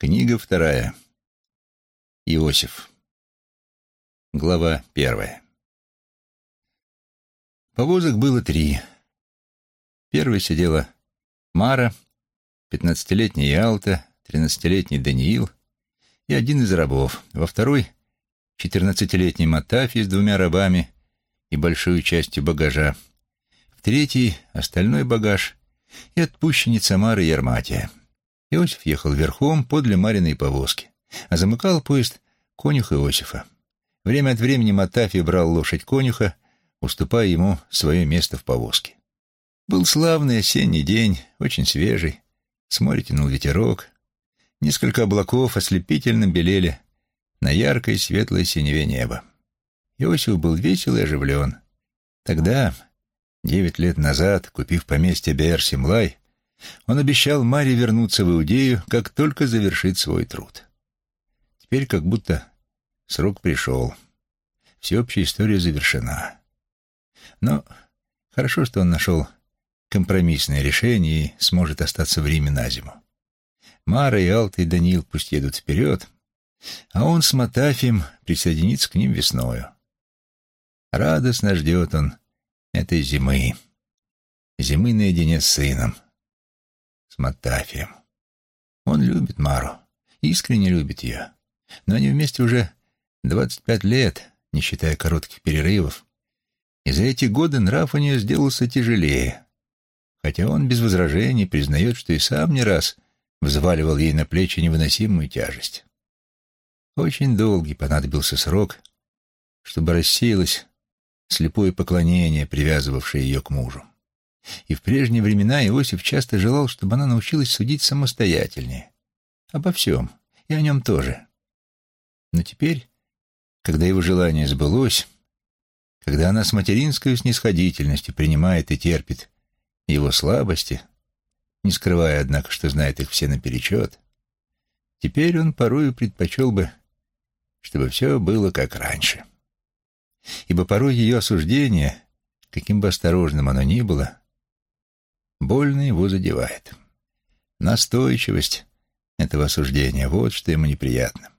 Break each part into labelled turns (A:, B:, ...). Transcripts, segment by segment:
A: Книга вторая. Иосиф. Глава первая. Повозок было три. Первой сидела Мара, пятнадцатилетний Ялта, тринадцатилетний Даниил и один из рабов. Во второй — четырнадцатилетний Матафий с двумя рабами и большой частью багажа. В третий — остальной багаж и отпущенница Мары Ерматия. Иосиф ехал верхом подле Мариной повозки, а замыкал поезд конюх Иосифа. Время от времени Матафий брал лошадь конюха, уступая ему свое место в повозке. Был славный осенний день, очень свежий, с моря тянул ветерок, несколько облаков ослепительно белели на яркой светлой синеве неба. Иосиф был весел и оживлен. Тогда, девять лет назад, купив поместье Беэр-Симлай, он обещал Маре вернуться в Иудею, как только завершит свой труд. Теперь как будто срок пришел. Всеобщая история завершена. Но хорошо, что он нашел компромиссное решение и сможет остаться в Риме на зиму. Мара и Алта и Даниил пусть едут вперед, а он с Матафием присоединится к ним весною. Радостно ждет он этой зимы. Зимы наедине с сыном с Матафием. Он любит Мару, искренне любит ее. Но они вместе уже 25 лет, не считая коротких перерывов. И за эти годы нрав у нее сделался тяжелее. Хотя он без возражений признает, что и сам не раз взваливал ей на плечи невыносимую тяжесть. Очень долгий понадобился срок, чтобы рассеялось слепое поклонение, привязывавшее ее к мужу. И в прежние времена Иосиф часто желал, чтобы она научилась судить самостоятельнее. Обо всем, и о нем тоже. Но теперь, когда его желание сбылось, когда она с материнской снисходительностью принимает и терпит его слабости, не скрывая, однако, что знает их все наперечет, теперь он порою предпочел бы, чтобы все было как раньше. Ибо порой ее осуждение, каким бы осторожным оно ни было, больно его задевает. Настойчивость этого осуждения — вот что ему неприятно.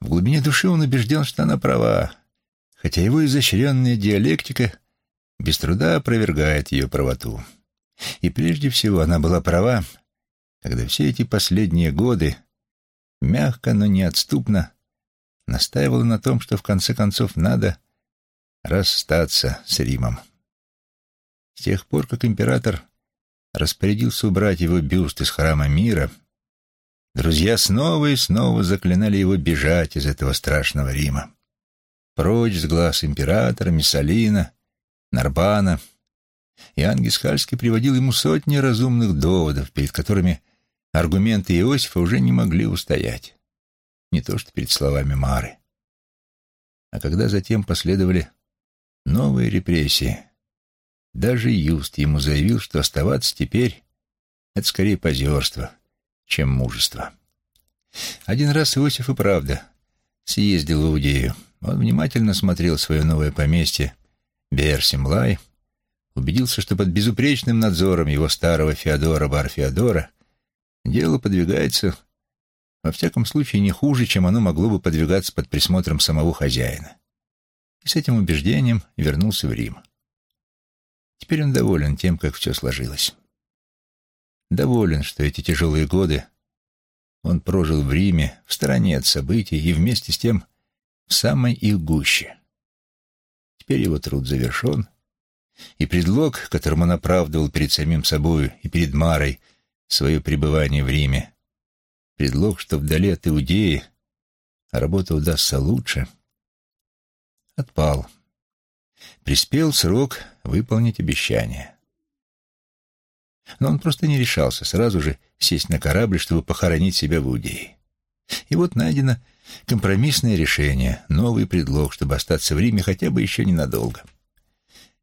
A: В глубине души он убежден, что она права, хотя его изощренная диалектика без труда опровергает ее правоту. И прежде всего она была права, когда все эти последние годы мягко, но неотступно настаивала на том, что в конце концов надо расстаться с Римом. С тех пор, как император распорядился убрать его бюст из храма мира, друзья снова и снова заклинали его бежать из этого страшного Рима. Прочь с глаз императора, Миссалина, Нарбана. И Ангисхальский приводил ему сотни разумных доводов, перед которыми аргументы Иосифа уже не могли устоять. Не то что перед словами Мары. А когда затем последовали новые репрессии, даже Юст ему заявил, что оставаться теперь — это скорее позерство, чем мужество. Один раз Иосиф и правда съездил в Иудею. Он внимательно смотрел свое новое поместье Берсимлай, убедился, что под безупречным надзором его старого Феодора Бар-Феодора дело подвигается во всяком случае не хуже, чем оно могло бы подвигаться под присмотром самого хозяина. И с этим убеждением вернулся в Рим. Теперь он доволен тем, как все сложилось. Доволен, что эти тяжелые годы он прожил в Риме, в стороне от событий и вместе с тем в самой их гуще. Теперь его труд завершен, и предлог, которым он оправдывал перед самим собою и перед Марой свое пребывание в Риме, предлог, что вдали от Иудеи работа удастся лучше, отпал. Приспел срок выполнить обещание. Но он просто не решался сразу же сесть на корабль, чтобы похоронить себя в Иудее. И вот найдено компромиссное решение, новый предлог, чтобы остаться в Риме хотя бы еще ненадолго.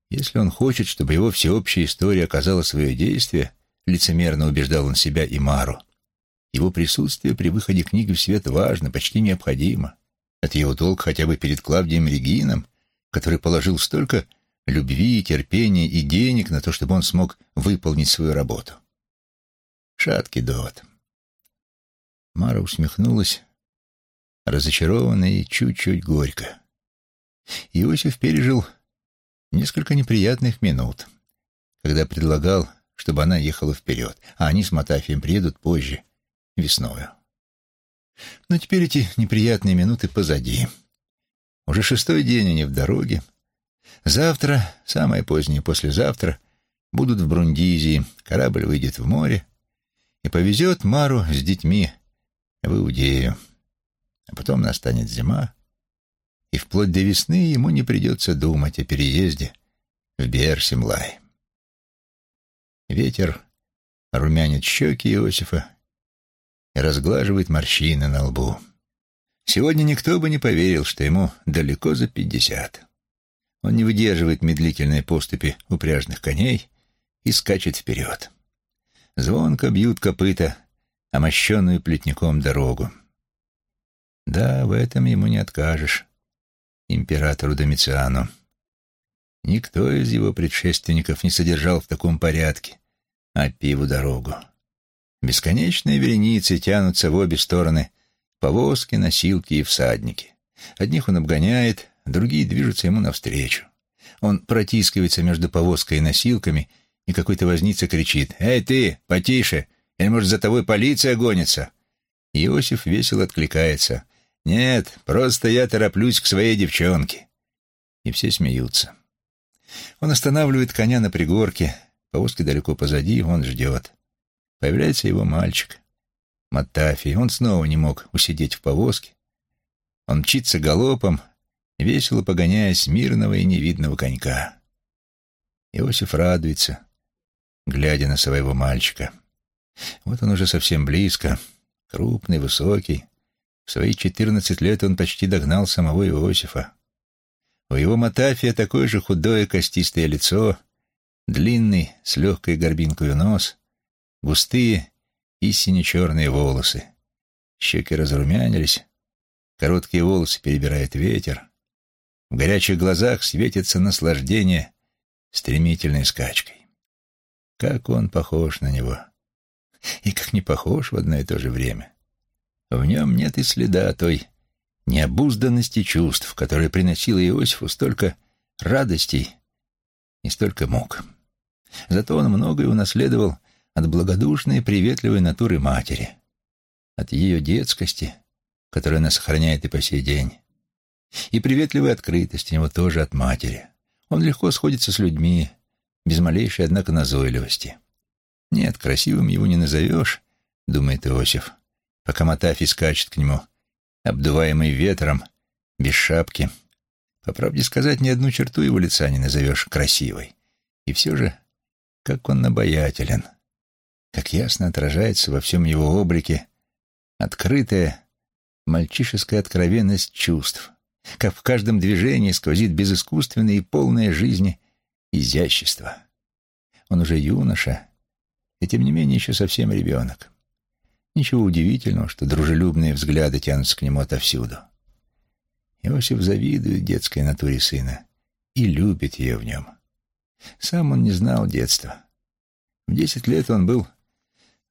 A: Если он хочет, чтобы его всеобщая история оказала свое действие, лицемерно убеждал он себя и Мару, его присутствие при выходе книги в свет важно, почти необходимо. Это его долг хотя бы перед Клавдием Регином, который положил столько любви, терпения и денег на то, чтобы он смог выполнить свою работу. Шаткий довод. Мара усмехнулась, разочарованно и чуть-чуть горько. Иосиф пережил несколько неприятных минут, когда предлагал, чтобы она ехала вперед, а они с Матафием приедут позже, весною. Но теперь эти неприятные минуты позади. Уже шестой день они в дороге. Завтра, самое позднее послезавтра, будут в Брундизии, корабль выйдет в море и повезет Мару с детьми в Иудею. А потом настанет зима, и вплоть до весны ему не придется думать о переезде в Берсимлай. Ветер румянит щеки Иосифа и разглаживает морщины на лбу. Сегодня никто бы не поверил, что ему далеко за пятьдесят. Он не выдерживает медлительной поступи упряжных коней и скачет вперед. Звонко бьют копыта, омощенную плетником дорогу. Да, в этом ему не откажешь, императору Домициану. Никто из его предшественников не содержал в таком порядке Аппиеву дорогу. Бесконечные вереницы тянутся в обе стороны повозки, носилки и всадники. Одних он обгоняет, другие движутся ему навстречу. Он протискивается между повозкой и носилками, и какой-то возница кричит «Эй, ты, потише! Или, может, за тобой полиция гонится?» Иосиф весело откликается «Нет, просто я тороплюсь к своей девчонке». И все смеются. Он останавливает коня на пригорке, повозка далеко позади, он ждет. Появляется его мальчик, Маттафий. Он снова не мог усидеть в повозке. Он мчится галопом, весело погоняя смирного и невидного конька. Иосиф радуется, глядя на своего мальчика. Вот он уже совсем близко, крупный, высокий. В свои четырнадцать лет он почти догнал самого Иосифа. У его Матафия такое же худое костистое лицо, длинный, с легкой горбинкой нос, густые и сине-черные волосы. Щеки разрумянились, короткие волосы перебирает ветер. В горячих глазах светится наслаждение стремительной скачкой. Как он похож на него. И как не похож в одно и то же время. В нем нет и следа той необузданности чувств, которая приносила Иосифу столько радостей и столько мук. Зато он многое унаследовал от благодушной и приветливой натуры матери, от ее детскости, которую она сохраняет и по сей день, и приветливой открытости него тоже от матери. Он легко сходится с людьми, без малейшей, однако, назойливости. Нет, красивым его не назовешь, думает Иосиф, пока Матафи скачет к нему, обдуваемый ветром, без шапки. По правде сказать, ни одну черту его лица не назовешь красивой. И все же, как он обаятелен — как ясно отражается во всем его облике открытая мальчишеская откровенность чувств, как в каждом движении сквозит безыскусственное и полное жизни изящество. Он уже юноша, и тем не менее еще совсем ребенок. Ничего удивительного, что дружелюбные взгляды тянутся к нему отовсюду. Иосиф завидует детской натуре сына и любит ее в нем. Сам он не знал детства. В десять лет он был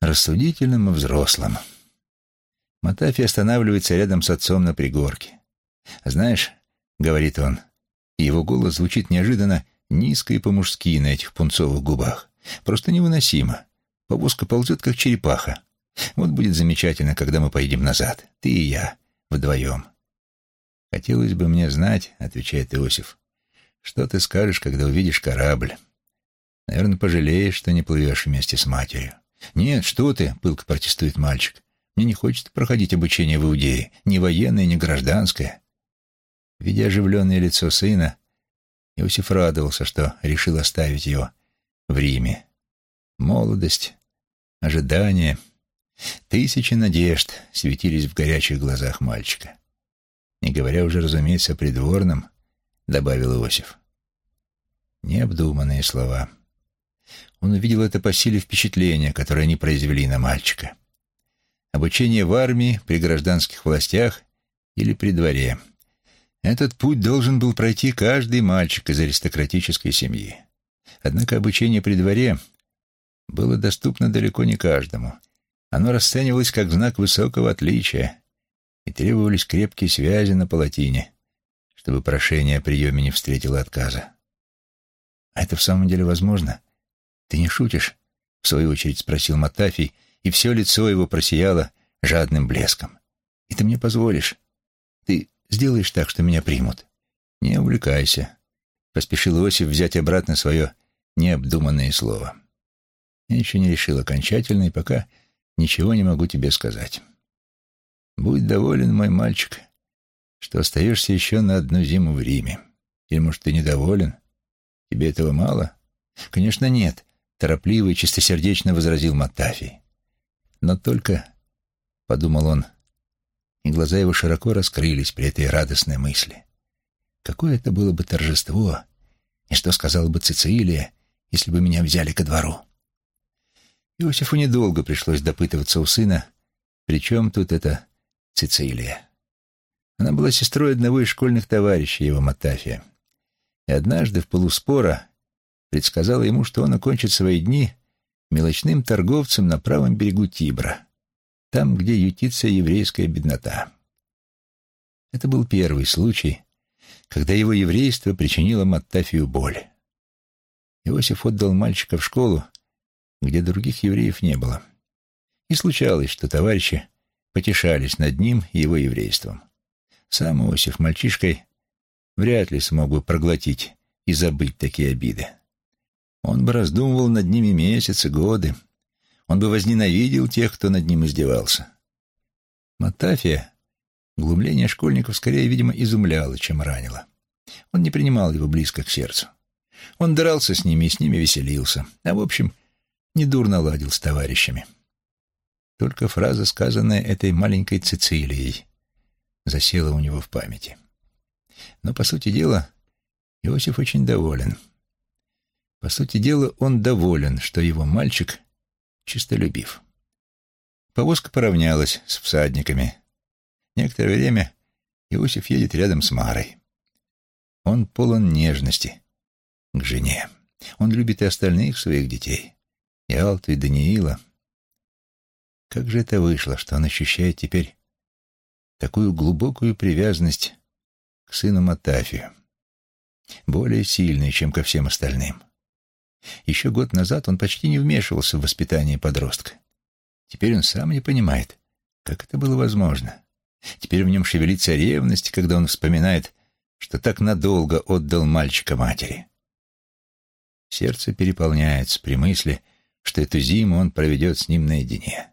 A: рассудительным и взрослым. Матафи останавливается рядом с отцом на пригорке. «Знаешь», — говорит он, и его голос звучит неожиданно низко и по-мужски на этих пунцовых губах. Просто невыносимо. Повозка ползет, как черепаха. Вот будет замечательно, когда мы поедем назад. Ты и я. Вдвоем. «Хотелось бы мне знать», — отвечает Иосиф, — «что ты скажешь, когда увидишь корабль? Наверное, пожалеешь, что не плывешь вместе с матерью. «Нет, что ты!» — пылко протестует мальчик. «Мне не хочется проходить обучение в Иудее, ни военное, ни гражданское». Видя оживленное лицо сына, Иосиф радовался, что решил оставить его в Риме. Молодость, ожидание, тысячи надежд светились в горячих глазах мальчика. Не говоря уже, разумеется, о придворном, добавил Иосиф. Необдуманные слова — он увидел это по силе впечатления, которое они произвели на мальчика. Обучение в армии, при гражданских властях или при дворе. Этот путь должен был пройти каждый мальчик из аристократической семьи. Однако обучение при дворе было доступно далеко не каждому, Оно расценивалось как знак высокого отличия, и требовались крепкие связи на палатине, чтобы прошение о приеме не встретило отказа. «А это в самом деле возможно? Ты не шутишь?» — в свою очередь спросил Матафий, и все лицо его просияло жадным блеском. «И ты мне позволишь? Ты сделаешь так, что меня примут?» «Не увлекайся», — поспешил Иосиф взять обратно свое необдуманное слово. «Я еще не решил окончательно, и пока ничего не могу тебе сказать. Будь доволен, мой мальчик, что остаешься еще на одну зиму в Риме. Или, может, ты недоволен? Тебе этого мало?» «Конечно, нет», — торопливо и чистосердечно возразил Матафий. «Но только...» — подумал он, и глаза его широко раскрылись при этой радостной мысли. Какое это было бы торжество, и что сказала бы Цицилия, если бы меня взяли ко двору. Иосифу недолго пришлось допытываться у сына, причем тут это Цицилия. Она была сестрой одного из школьных товарищей его Матафия, и однажды в полуспора предсказала ему, что он окончит свои дни мелочным торговцем на правом берегу Тибра, там, где ютится еврейская беднота. Это был первый случай, когда его еврейство причинило Маттафию боль. Иосиф отдал мальчика в школу, где других евреев не было. И случалось, что товарищи потешались над ним и его еврейством. Сам Иосиф мальчишкой вряд ли смог бы проглотить и забыть такие обиды. Он бы раздумывал над ними месяцы, годы. Он бы возненавидел тех, кто над ним издевался. Матафия Глумление школьников скорее, видимо, изумляло, чем ранило. Он не принимал его близко к сердцу. Он дрался с ними и с ними веселился, а, в общем, недурно ладил с товарищами. Только фраза, сказанная этой маленькой Цицилией, засела у него в памяти. Но, по сути дела, Иосиф очень доволен. По сути дела, он доволен, что его мальчик чистолюбив. Повозка поравнялась с всадниками. Некоторое время Иосиф едет рядом с Марой. Он полон нежности к жене. Он любит и остальных своих детей, и Алту, и Даниила. Как же это вышло, что он ощущает теперь такую глубокую привязанность к сыну Матафию, более сильную, чем ко всем остальным. Еще год назад он почти не вмешивался в воспитание подростка. Теперь он сам не понимает, как это было возможно. Теперь в нем шевелится ревность, когда он вспоминает, что так надолго отдал мальчика матери. Сердце переполняется при мысли, что эту зиму он проведет с ним наедине.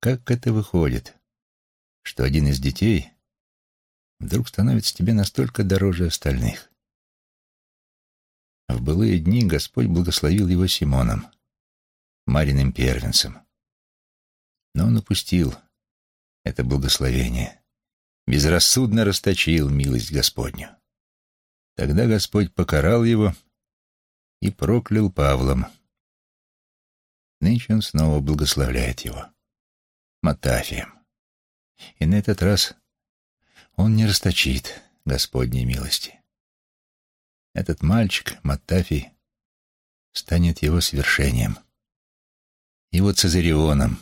A: Как это выходит, что один из детей вдруг становится тебе настолько дороже остальных? В былые дни Господь благословил его Симоном, Мариным первенцем. Но он упустил это благословение, безрассудно расточил милость Господню. Тогда Господь покарал его и проклял Павлом. Нынче он снова благословляет его, Матафием. И на этот раз он не расточит Господней милости. Этот мальчик, Матафий, станет его свершением, его цезарионом,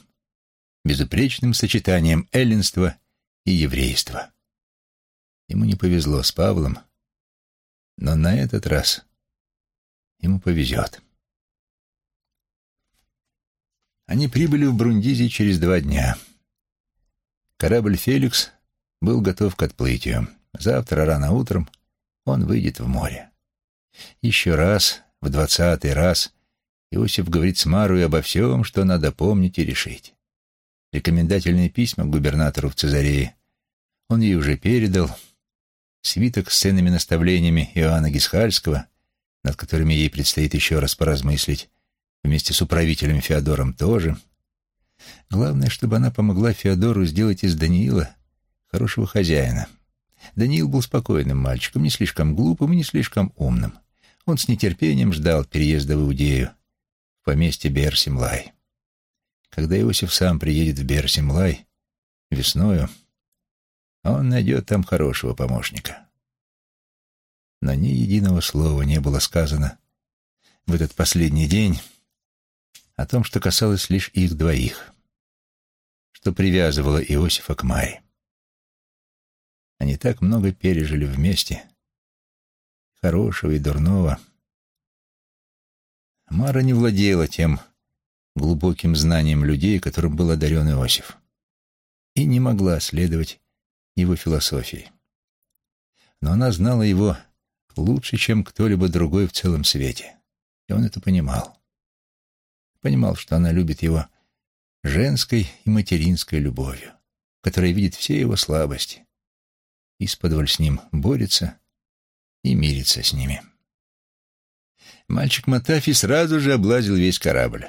A: безупречным сочетанием эллинства и еврейства. Ему не повезло с Павлом, но на этот раз ему повезет. Они прибыли в Брундизи через два дня. Корабль «Феликс» был готов к отплытию. Завтра рано утром он выйдет в море. Еще раз, в двадцатый раз, Иосиф говорит с Марой обо всем, что надо помнить и решить рекомендательные письма губернатору в Цезарее он ей уже передал, свиток с ценными наставлениями Иоанна Гисхальского, над которыми ей предстоит еще раз поразмыслить, вместе с управителем Феодором тоже. Главное, чтобы она помогла Феодору сделать из Даниила хорошего хозяина. Даниил был спокойным мальчиком, не слишком глупым и не слишком умным. Он с нетерпением ждал переезда в Иудею, в поместье Берсимлай. Когда Иосиф сам приедет в Берсимлай весною, он найдет там хорошего помощника. Но ни единого слова не было сказано в этот последний день о том, что касалось лишь их двоих, что привязывало Иосифа к Маре. Они так много пережили вместе, хорошего и дурного. Мара не владела тем глубоким знанием людей, которым был одарен Иосиф, и не могла следовать его философии. Но она знала его лучше, чем кто-либо другой в целом свете, и он это понимал. Понимал, что она любит его женской и материнской любовью, которая видит все его слабости, исподволь с ним борется и мирится с ними. Мальчик Матафи сразу же облазил весь корабль.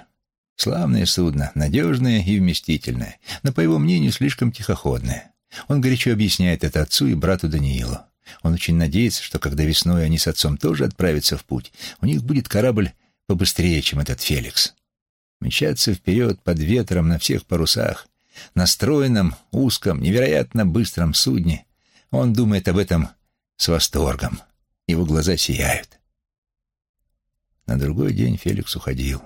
A: Славное судно, надежное и вместительное, но, по его мнению, слишком тихоходное. Он горячо объясняет это отцу и брату Даниилу. Он очень надеется, что когда весной они с отцом тоже отправятся в путь, у них будет корабль побыстрее, чем этот Феликс. Мчаться вперед под ветром на всех парусах, на стройном, узком, невероятно быстром судне. Он думает об этом с восторгом. Его глаза сияют. На другой день Феликс уходил.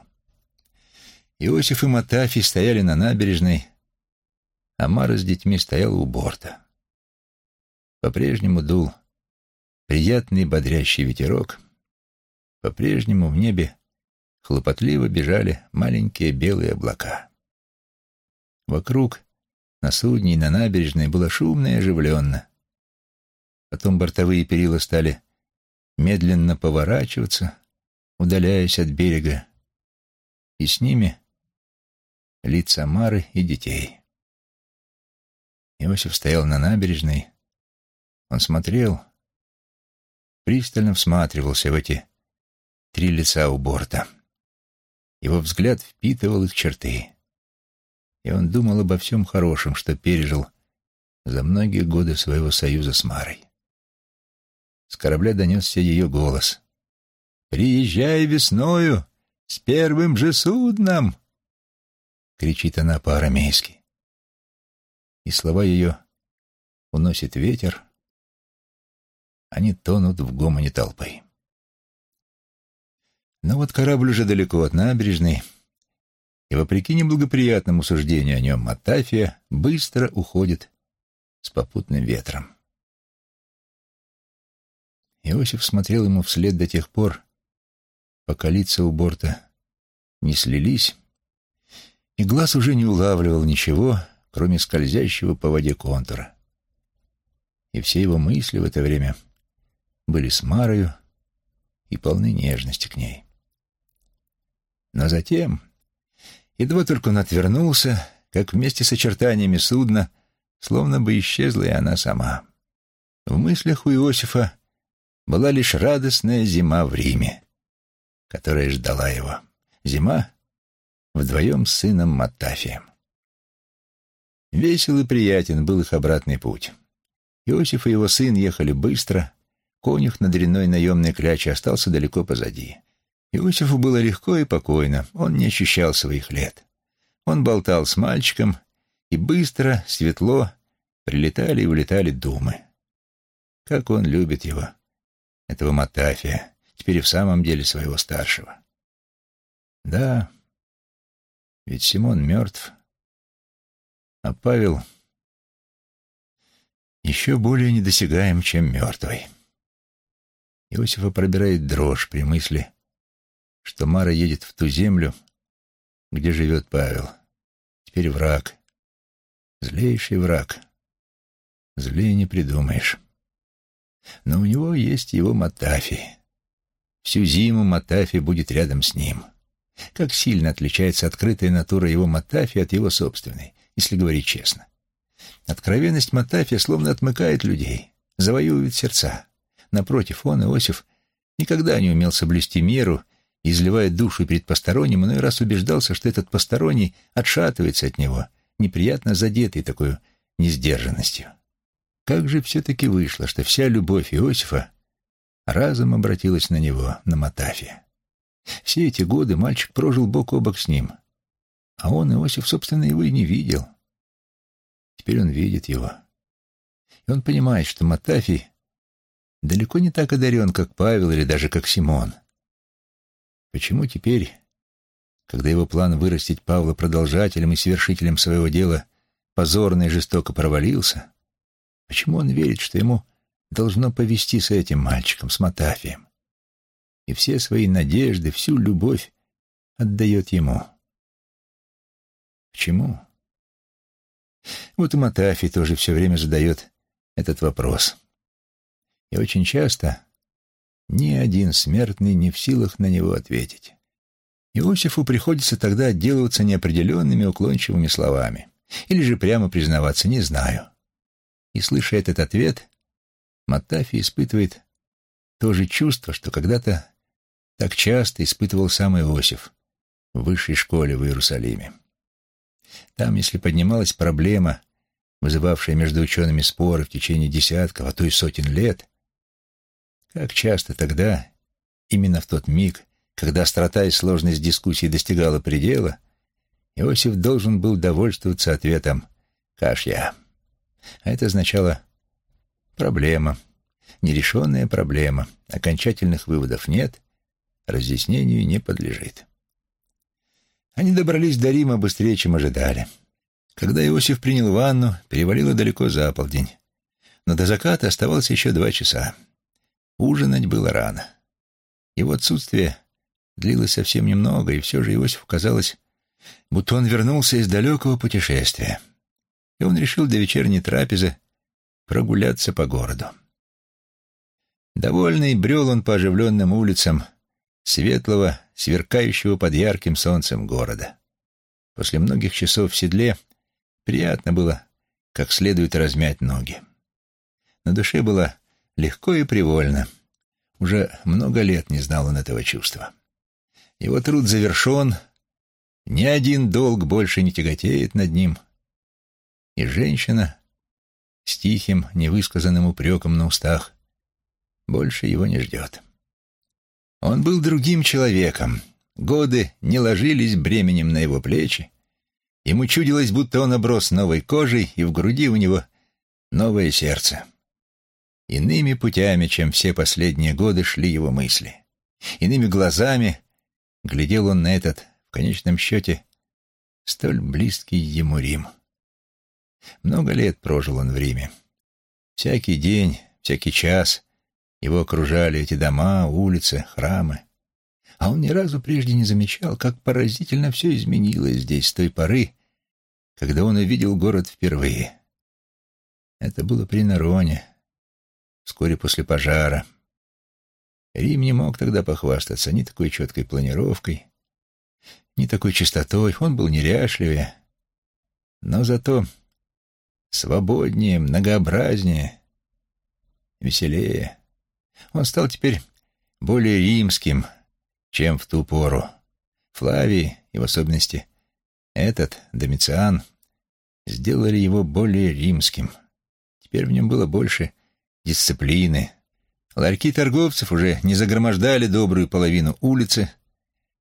A: Иосиф и Матафий стояли на набережной, а Мара с детьми стояла у борта. По-прежнему дул приятный бодрящий ветерок. По-прежнему в небе хлопотливо бежали маленькие белые облака. Вокруг, на судне и на набережной, было шумно и оживленно. Потом бортовые перила стали медленно поворачиваться, удаляясь от берега, и с ними лица Мары и детей. Иосиф стоял на набережной. Он смотрел, пристально всматривался в эти три лица у борта. Его взгляд впитывал их черты. И он думал обо всем хорошем, что пережил за многие годы своего союза с Марой. С корабля донесся ее голос. «Приезжай весною с первым же судном!» — кричит она по-арамейски. И слова ее уносит ветер, они тонут в гомоне толпы. Но вот корабль уже далеко от набережной, и, вопреки неблагоприятному суждению о нем, Матафия быстро уходит с попутным ветром. Иосиф смотрел ему вслед до тех пор, пока лица у борта не слились, и глаз уже не улавливал ничего, кроме скользящего по воде контура. И все его мысли в это время были с Марою и полны нежности к ней. Но затем, едва только он отвернулся, как вместе с очертаниями судна, словно бы исчезла и она сама. В мыслях у Иосифа была лишь радостная зима в Риме, которая ждала его. Зима вдвоем с сыном Матафием. Весел и приятен был их обратный путь. Иосиф и его сын ехали быстро, конюх на дрянной наемной кляче остался далеко позади. Иосифу было легко и покойно, он не ощущал своих лет. Он болтал с мальчиком, и быстро, светло прилетали и улетали думы. Как он любит его, этого Матафия, теперь и в самом деле своего старшего. Да, ведь Симон мертв, а Павел еще более недосягаем, чем мертвый. Иосифа пробирает дрожь при мысли, что Мара едет в ту землю, где живет Павел. Теперь враг, злейший враг. Злее не придумаешь. Но у него есть его Матафи. Всю зиму Матафи будет рядом с ним. Как сильно отличается открытая натура его Матафи от его собственной, если говорить честно. Откровенность Матафи словно отмыкает людей, завоевывает сердца. Напротив, он, Иосиф, никогда не умел соблюсти меру, изливая душу перед посторонним, иной раз убеждался, что этот посторонний отшатывается от него, неприятно задетый такой несдержанностью. Как же все-таки вышло, что вся любовь Иосифа разом обратилась на него, на Матафия. Все эти годы мальчик прожил бок о бок с ним, а он, Иосиф, собственно, его и не видел. Теперь он видит его. И он понимает, что Матафий далеко не так одарен, как Павел или даже как Симон. Почему теперь когда его план вырастить Павла продолжателем и совершителем своего дела позорно и жестоко провалился, почему он верит, что ему должно повести с этим мальчиком, с Матафием, и все свои надежды, всю любовь отдает ему? Почему? Вот и Матафий тоже все время задает этот вопрос. И очень часто ни один смертный не в силах на него ответить. Иосифу приходится тогда отделываться неопределенными уклончивыми словами. Или же прямо признаваться «не знаю». И, слыша этот ответ, Матафий испытывает то же чувство, что когда-то так часто испытывал сам Иосиф в высшей школе в Иерусалиме. Там, если поднималась проблема, вызывавшая между учеными споры в течение десятков, а то и сотен лет, как часто тогда, именно в тот миг, когда острота и сложность дискуссии достигала предела, Иосиф должен был довольствоваться ответом «Кашья». А это означало «проблема», нерешенная проблема, окончательных выводов нет, разъяснению не подлежит. Они добрались до Рима быстрее, чем ожидали. Когда Иосиф принял ванну, перевалило далеко за полдень. Но до заката оставалось еще два часа. Ужинать было рано. Его отсутствие длилось совсем немного, и все же Иосифу казалось, будто он вернулся из далекого путешествия. И он решил до вечерней трапезы прогуляться по городу. Довольный брел он по оживленным улицам светлого, сверкающего под ярким солнцем города. После многих часов в седле приятно было как следует размять ноги. На душе было легко и привольно. Уже много лет не знал он этого чувства. Его труд завершен, ни один долг больше не тяготеет над ним. И женщина с тихим, невысказанным упреком на устах больше его не ждет. Он был другим человеком. Годы не ложились бременем на его плечи. Ему чудилось, будто он оброс новой кожей, и в груди у него новое сердце. Иными путями, чем все последние годы, шли его мысли. Иными глазами глядел он на этот, в конечном счете, столь близкий ему Рим. Много лет прожил он в Риме. Всякий день, всякий час его окружали эти дома, улицы, храмы. А он ни разу прежде не замечал, как поразительно все изменилось здесь с той поры, когда он увидел город впервые. Это было при Нароне, вскоре после пожара. Рим не мог тогда похвастаться ни такой четкой планировкой, ни такой чистотой. Он был неряшливее, но зато свободнее, многообразнее, веселее. Он стал теперь более римским, чем в ту пору. Флавий, и в особенности этот, Домициан, сделали его более римским. Теперь в нем было больше дисциплины. Ларьки торговцев уже не загромождали добрую половину улицы,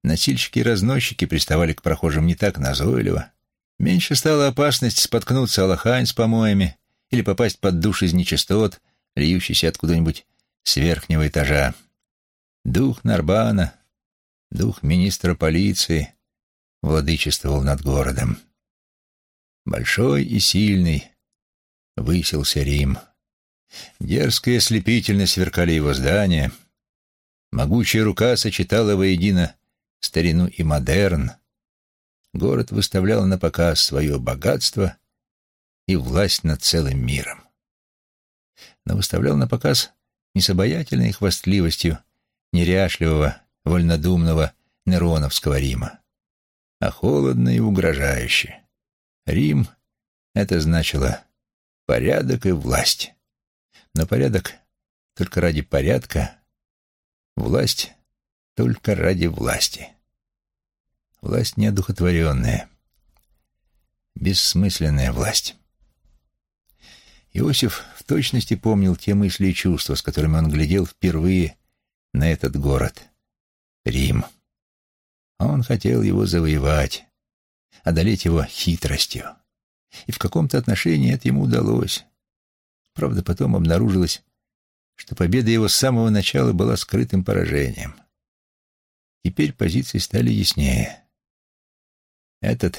A: носильщики и разносчики приставали к прохожим не так назойливо. Меньше стала опасность споткнуться о лохань с помоями или попасть под душ из нечистот, льющийся откуда-нибудь с верхнего этажа. Дух Нарбана, дух министра полиции, владычествовал над городом. Большой и сильный высился Рим. Дерзко и ослепительно сверкали его здания. Могучая рука сочетала воедино старину и модерн. Город выставлял на показ свое богатство и власть над целым миром. Но выставлял на показ не с обаятельной хвастливостью неряшливого, вольнодумного Нероновского Рима, а холодно и угрожающе. Рим — это значило порядок и власть. Но порядок только ради порядка, власть только ради власти. Власть неодухотворенная, бессмысленная власть. Иосиф в точности помнил те мысли и чувства, с которыми он глядел впервые на этот город — Рим. Он хотел его завоевать, одолеть его хитростью. И в каком-то отношении это ему удалось. Правда, потом обнаружилось, что победа его с самого начала была скрытым поражением. Теперь позиции стали яснее. Этот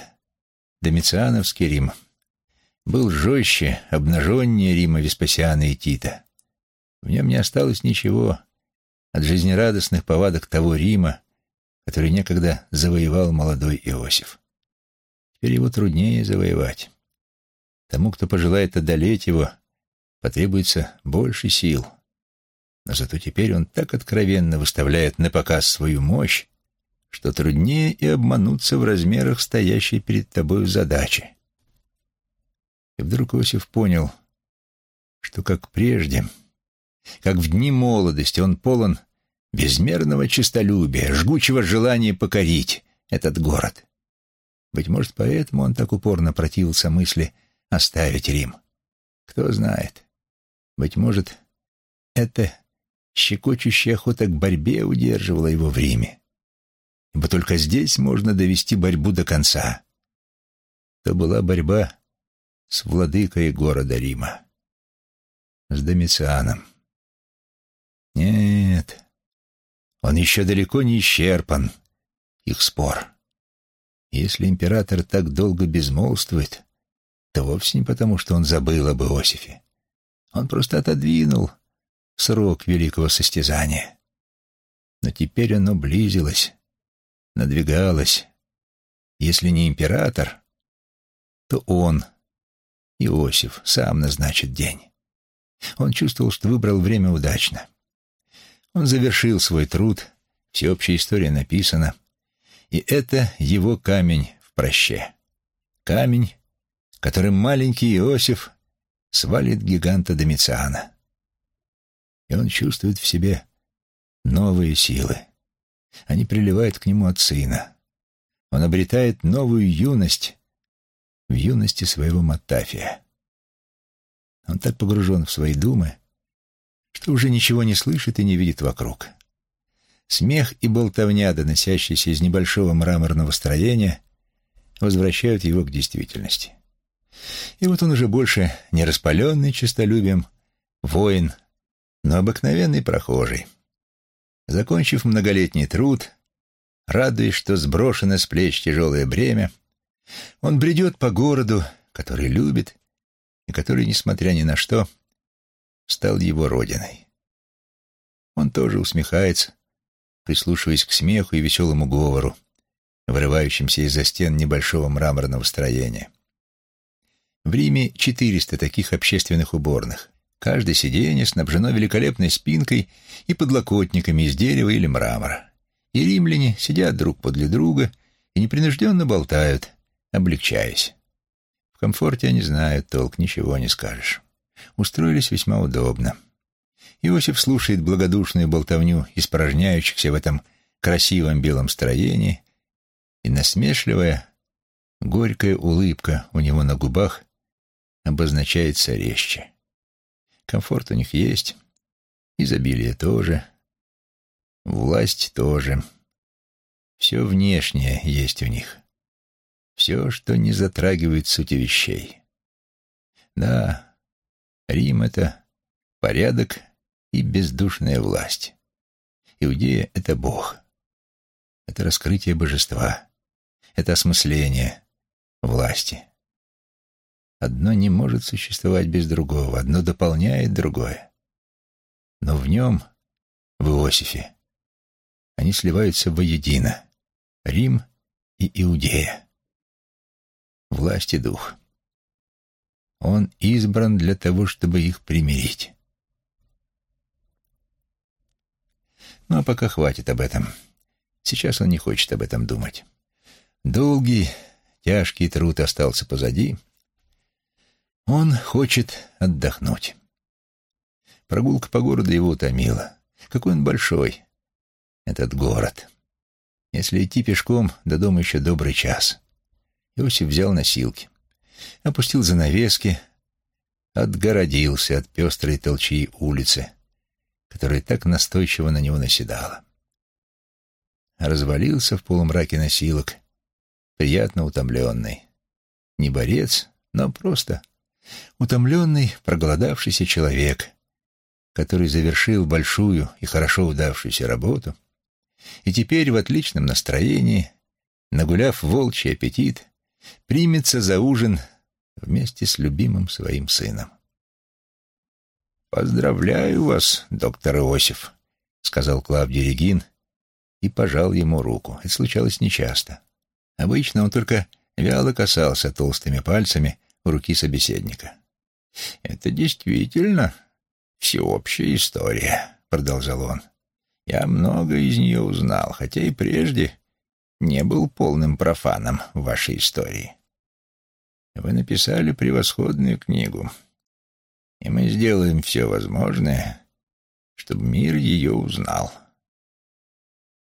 A: Домициановский Рим был жестче, обнаженнее Рима Веспасиана и Тита. В нем не осталось ничего от жизнерадостных повадок того Рима, который некогда завоевал молодой Иосиф. Теперь его труднее завоевать. Тому, кто пожелает одолеть его, потребуется больше сил. Но зато теперь он так откровенно выставляет на показ свою мощь, что труднее и обмануться в размерах стоящей перед тобой задачи. И вдруг Иосиф понял, что как прежде, как в дни молодости, он полон безмерного честолюбия, жгучего желания покорить этот город. Быть может, поэтому он так упорно противился мысли оставить Рим. Кто знает. Быть может, эта щекочущая охота к борьбе удерживала его в Риме ибо только здесь можно довести борьбу до конца. То была борьба с владыкой города Рима, с Домицианом. Нет, он еще далеко не исчерпан, их спор. Если император так долго безмолвствует, то вовсе не потому, что он забыл об Иосифе. Он просто отодвинул срок великого состязания. Но теперь оно близилось, надвигалась. Если не император, то он, Иосиф, сам назначит день. Он чувствовал, что выбрал время удачно. Он завершил свой труд, всеобщая история написана, и это его камень в проще. Камень, которым маленький Иосиф свалит гиганта Домициана. И он чувствует в себе новые силы. Они приливают к нему от сына. Он обретает новую юность в юности своего Матафия. Он так погружен в свои думы, что уже ничего не слышит и не видит вокруг. Смех и болтовня, доносящиеся из небольшого мраморного строения, возвращают его к действительности. И вот он уже больше не распаленный честолюбием воин, но обыкновенный прохожий. Закончив многолетний труд, радуясь, что сброшено с плеч тяжелое бремя, он бредет по городу, который любит и который, несмотря ни на что, стал его родиной. Он тоже усмехается, прислушиваясь к смеху и веселому говору, вырывающимся из-за стен небольшого мраморного строения. В Риме 400 таких общественных уборных. Каждое сиденье снабжено великолепной спинкой и подлокотниками из дерева или мрамора. И римляне сидят друг подле друга и непринужденно болтают, облегчаясь. В комфорте они знают толк, ничего не скажешь. Устроились весьма удобно. Иосиф слушает благодушную болтовню испражняющихся в этом красивом белом строении, и насмешливая, горькая улыбка у него на губах обозначается резче. Комфорт у них есть, изобилие тоже, власть тоже. Все внешнее есть у них. Все, что не затрагивает сути вещей. Да, Рим — это порядок и бездушная власть. Иудея — это Бог. Это раскрытие божества. Это осмысление власти. Одно не может существовать без другого, одно дополняет другое. Но в нем, в Иосифе, они сливаются воедино. Рим и Иудея. Власть и дух. Он избран для того, чтобы их примирить. Ну а пока хватит об этом. Сейчас он не хочет об этом думать. Долгий, тяжкий труд остался позади — он хочет отдохнуть. Прогулка по городу его утомила. Какой он большой, этот город. Если идти пешком, до дома еще добрый час. Иосиф взял носилки, опустил занавески, отгородился от пестрой толчьи улицы, которая так настойчиво на него наседала. Развалился в полумраке носилок, приятно утомленный. Не борец, но просто Утомленный, проголодавшийся человек, который завершил большую и хорошо удавшуюся работу, и теперь в отличном настроении нагуляв волчий аппетит, примется за ужин вместе с любимым своим сыном. «Поздравляю вас, доктор Иосиф», — сказал Клавдий Регин и пожал ему руку. Это случалось нечасто. Обычно он только вяло касался толстыми пальцами руки собеседника. «Это действительно всеобщая история», — продолжал он. «Я много из нее узнал, хотя и прежде не был полным профаном в вашей истории. Вы написали превосходную книгу, и мы сделаем все возможное, чтобы мир ее узнал».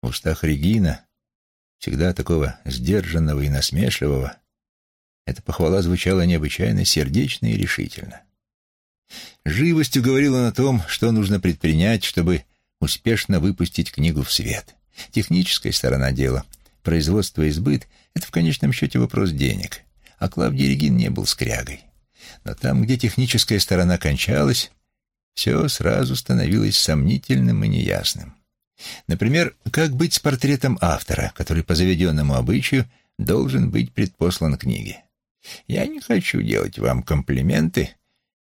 A: В устах Регина, всегда такого сдержанного и насмешливого, эта похвала звучала необычайно сердечно и решительно. Живостью говорил он о том, что нужно предпринять, чтобы успешно выпустить книгу в свет. Техническая сторона дела, производство и сбыт — это в конечном счете вопрос денег. А Клавдий Регин не был скрягой. Но там, где техническая сторона кончалась, все сразу становилось сомнительным и неясным. Например, как быть с портретом автора, который по заведенному обычаю должен быть предпослан книге. «Я не хочу делать вам комплименты,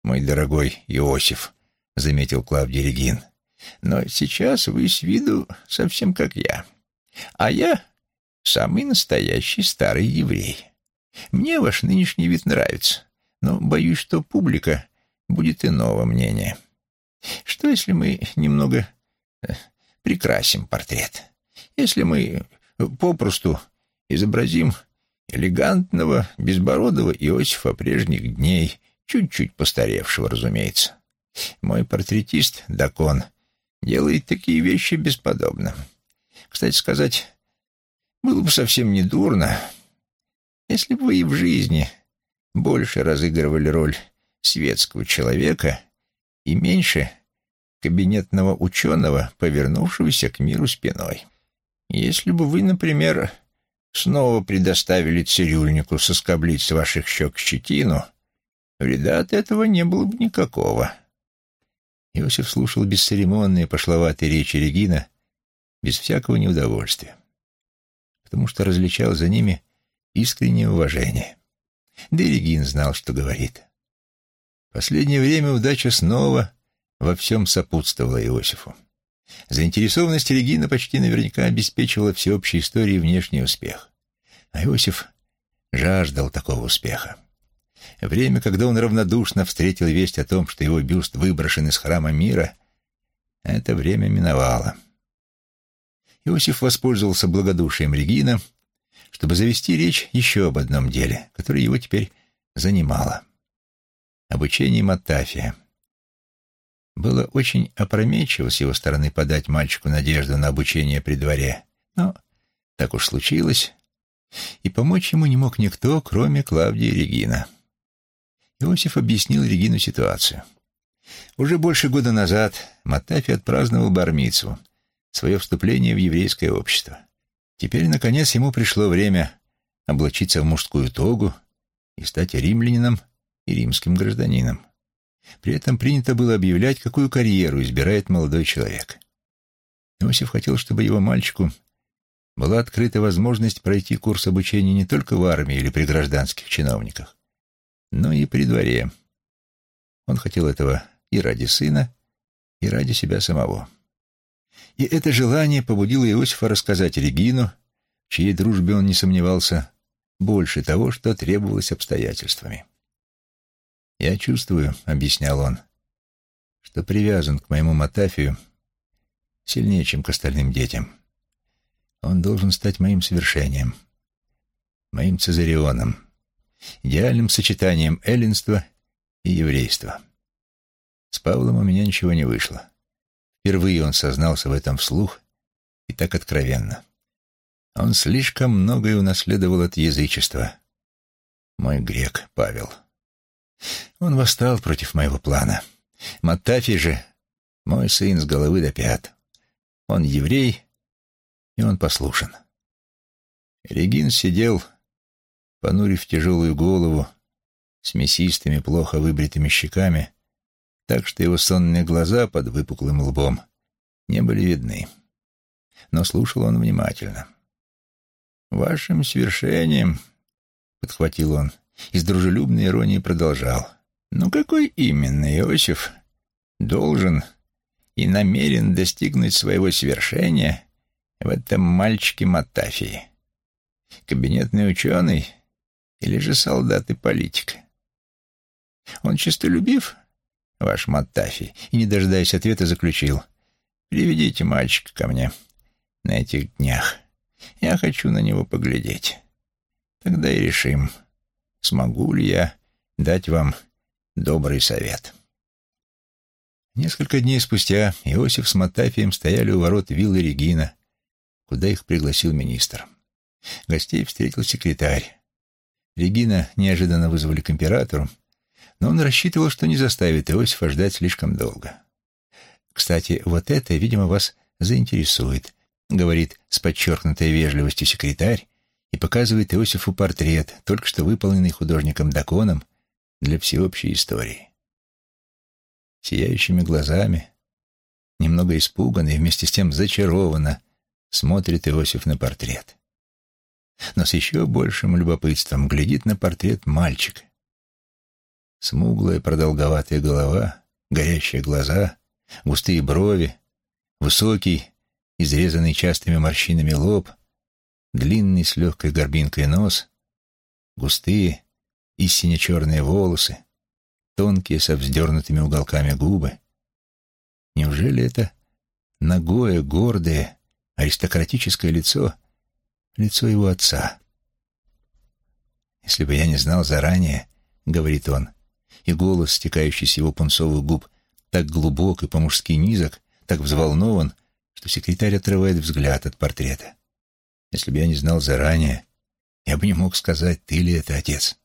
A: мой дорогой Иосиф», — заметил Клавдий Регин. «Но сейчас вы с виду совсем как я. А я самый настоящий старый еврей. Мне ваш нынешний вид нравится, но боюсь, что публика будет иного мнения. Что, если мы немного э, прикрасим портрет? Если мы попросту изобразим элегантного, безбородого Иосифа прежних дней, чуть-чуть постаревшего, разумеется. Мой портретист, Дакон, делает такие вещи бесподобно. Кстати сказать, было бы совсем недурно, если бы вы и в жизни больше разыгрывали роль светского человека и меньше кабинетного ученого, повернувшегося к миру спиной. Если бы вы, например, снова предоставили цирюльнику соскоблить с ваших щек щетину, вреда от этого не было бы никакого. Иосиф слушал бесцеремонные пошловатые речи Регина без всякого неудовольствия, потому что различал за ними искреннее уважение. Да и Регин знал, что говорит. Последнее время удача снова во всем сопутствовала Иосифу. Заинтересованность Регина почти наверняка обеспечивала всеобщей истории внешний успех. А Иосиф жаждал такого успеха. Время, когда он равнодушно встретил весть о том, что его бюст выброшен из храма мира, это время миновало. Иосиф воспользовался благодушием Регина, чтобы завести речь еще об одном деле, которое его теперь занимало. Обучение Матафия. Было очень опрометчиво с его стороны подать мальчику надежду на обучение при дворе, но так уж случилось, и помочь ему не мог никто, кроме Клавдии Регина. Иосиф объяснил Регину ситуацию. Уже больше года назад Матафи отпраздновал Бармицу, свое вступление в еврейское общество. Теперь, наконец, ему пришло время облачиться в мужскую тогу и стать римлянином и римским гражданином. При этом принято было объявлять, какую карьеру избирает молодой человек. Иосиф хотел, чтобы его мальчику была открыта возможность пройти курс обучения не только в армии или при гражданских чиновниках, но и при дворе. Он хотел этого и ради сына, и ради себя самого. И это желание побудило Иосифа рассказать Регину, в чьей дружбе он не сомневался, больше того, что требовалось обстоятельствами. «Я чувствую», — объяснял он, — «что привязан к моему Матафию сильнее, чем к остальным детям. Он должен стать моим свершением, моим цезарионом, идеальным сочетанием эллинства и еврейства. С Павлом у меня ничего не вышло. Впервые он сознался в этом вслух и так откровенно. Он слишком многое унаследовал от язычества. Мой грек Павел. Он восстал против моего плана. Маттафий же — мой сын с головы до пят. Он еврей, и он послушен. Регин сидел, понурив тяжелую голову, с мясистыми, плохо выбритыми щеками, так что его сонные глаза под выпуклым лбом не были видны. Но слушал он внимательно. «Вашим свершением», — подхватил он, и с дружелюбной иронией продолжал. «Ну какой именно Иосиф должен и намерен достигнуть своего свершения в этом мальчике Матафии? Кабинетный ученый или же солдат и политик? Он честолюбив, ваш Матафий, и, не дожидаясь ответа, заключил. «Приведите мальчика ко мне на этих днях. Я хочу на него поглядеть. Тогда и решим, смогу ли я дать вам добрый совет». Несколько дней спустя Иосиф с Матафием стояли у ворот виллы Регина, куда их пригласил министр. Гостей встретил секретарь. Регина неожиданно вызвали к императору, но он рассчитывал, что не заставит Иосифа ждать слишком долго. «Кстати, вот это, видимо, вас заинтересует», — говорит с подчеркнутой вежливостью секретарь и показывает Иосифу портрет, только что выполненный художником Даконом для всеобщей истории сияющими глазами, немного испуганный и вместе с тем зачарованно смотрит Иосиф на портрет. Но с еще большим любопытством глядит на портрет мальчика. Смуглая продолговатая голова, горящие глаза, густые брови, высокий, изрезанный частыми морщинами лоб, длинный с легкой горбинкой нос, густые, истинно черные волосы, тонкие со вздернутыми уголками губы. Неужели это ногое, гордое, аристократическое лицо, лицо его отца? Если бы я не знал заранее, — говорит он, и голос, стекающий с его пунцовых губ, так глубок и по-мужски низок, так взволнован, что секретарь отрывает взгляд от портрета. Если бы я не знал заранее, я бы не мог сказать, ты ли это отец.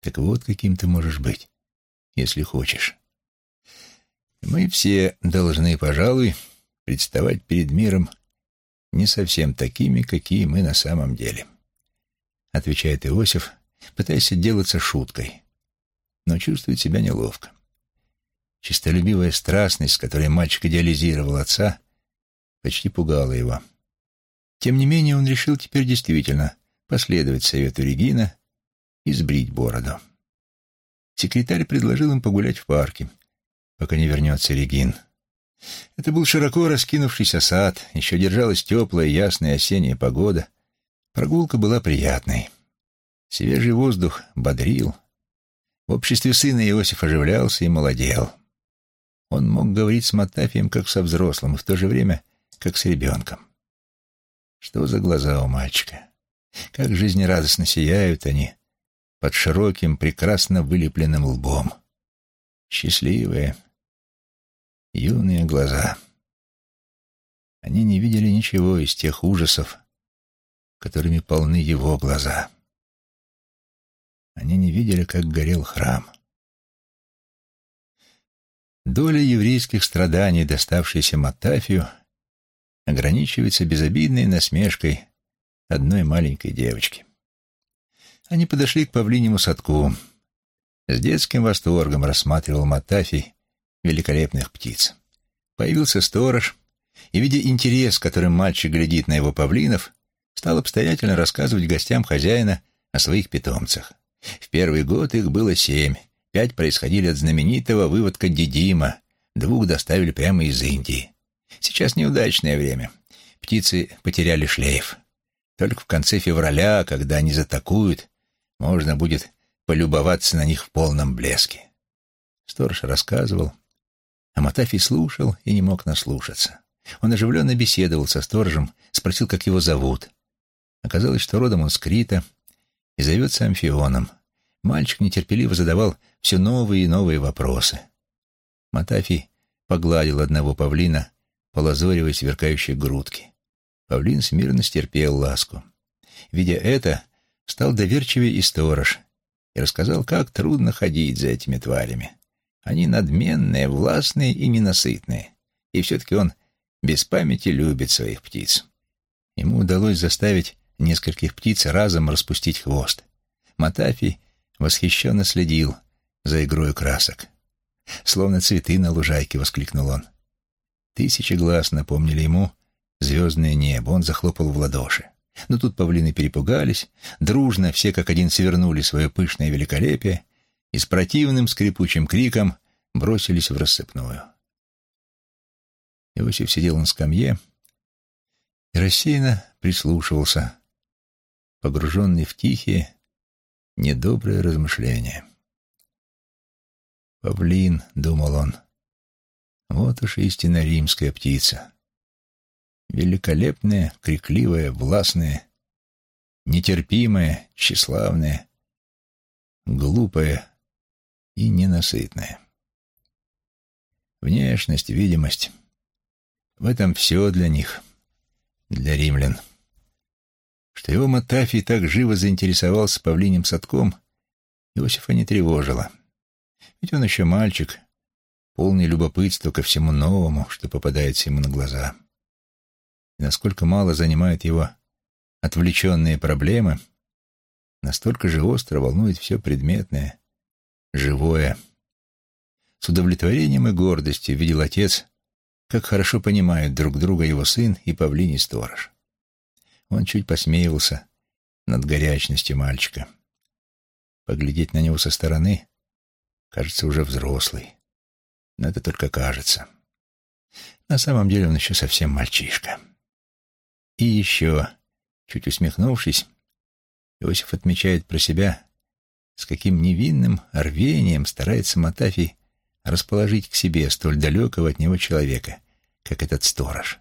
A: Так вот, каким ты можешь быть если хочешь. Мы все должны, пожалуй, представать перед миром не совсем такими, какие мы на самом деле, отвечает Иосиф, пытаясь отделаться шуткой, но чувствует себя неловко. Чистолюбивая страстность, с которой мальчик идеализировал отца, почти пугала его. Тем не менее, он решил теперь действительно последовать совету Регина и сбрить бороду. Секретарь предложил им погулять в парке, пока не вернется Регин. Это был широко раскинувшийся сад, еще держалась теплая, ясная осенняя погода. Прогулка была приятной. Свежий воздух бодрил. В обществе сына Иосиф оживлялся и молодел. Он мог говорить с Матафием как со взрослым, и в то же время как с ребенком. Что за глаза у мальчика? Как жизнерадостно сияют они, под широким, прекрасно вылепленным лбом. Счастливые, юные глаза. Они не видели ничего из тех ужасов, которыми полны его глаза. Они не видели, как горел храм. Доля еврейских страданий, доставшейся Матафию, ограничивается безобидной насмешкой одной маленькой девочки. Они подошли к павлинему садку. С детским восторгом рассматривал Матафий великолепных птиц. Появился сторож, и, видя интерес, которым мальчик глядит на его павлинов, стал обстоятельно рассказывать гостям хозяина о своих питомцах. В первый год их было семь, пять происходили от знаменитого выводка Дидима, двух доставили прямо из Индии. Сейчас неудачное время. Птицы потеряли шлейф. Только в конце февраля, когда они затакуют, можно будет полюбоваться на них в полном блеске. Сторож рассказывал, а Матафий слушал и не мог наслушаться. Он оживленно беседовал со сторожем, спросил, как его зовут. Оказалось, что родом он с Крита и зовется Амфионом. Мальчик нетерпеливо задавал все новые и новые вопросы. Матафий погладил одного павлина по лазоревой сверкающей грудке. Павлин смирно стерпел ласку. Видя это, стал доверчивее и сторож и рассказал, как трудно ходить за этими тварями. Они надменные, властные и ненасытные. И все-таки он без памяти любит своих птиц. Ему удалось заставить нескольких птиц разом распустить хвост. Матафий восхищенно следил за игрой красок. «Словно цветы на лужайке», — воскликнул он. Тысячи глаз напомнили ему звездное небо. Он захлопал в ладоши. Но тут павлины перепугались, дружно все как один свернули свое пышное великолепие и с противным скрипучим криком бросились в рассыпную. Иосиф сидел на скамье и рассеянно прислушивался, погруженный в тихие, недобрые размышления. «Павлин», — думал он, — «вот уж истинно римская птица. Великолепная, крикливая, властная, нетерпимая, тщеславная, глупая и ненасытная. Внешность, видимость — в этом все для них, для римлян. Что его Матафий так живо заинтересовался павлиним садком, Иосифа не тревожило. Ведь он еще мальчик, полный любопытства ко всему новому, что попадается ему на глаза и насколько мало занимают его отвлеченные проблемы, настолько же остро волнует все предметное, живое. С удовлетворением и гордостью видел отец, как хорошо понимают друг друга его сын и павлиний сторож. Он чуть посмеивался над горячностью мальчика. Поглядеть на него со стороны кажется уже взрослый. Но это только кажется. На самом деле он еще совсем мальчишка. И еще, чуть усмехнувшись, Иосиф отмечает про себя, с каким невинным рвением старается Матафий расположить к себе столь далекого от него человека, как этот сторож.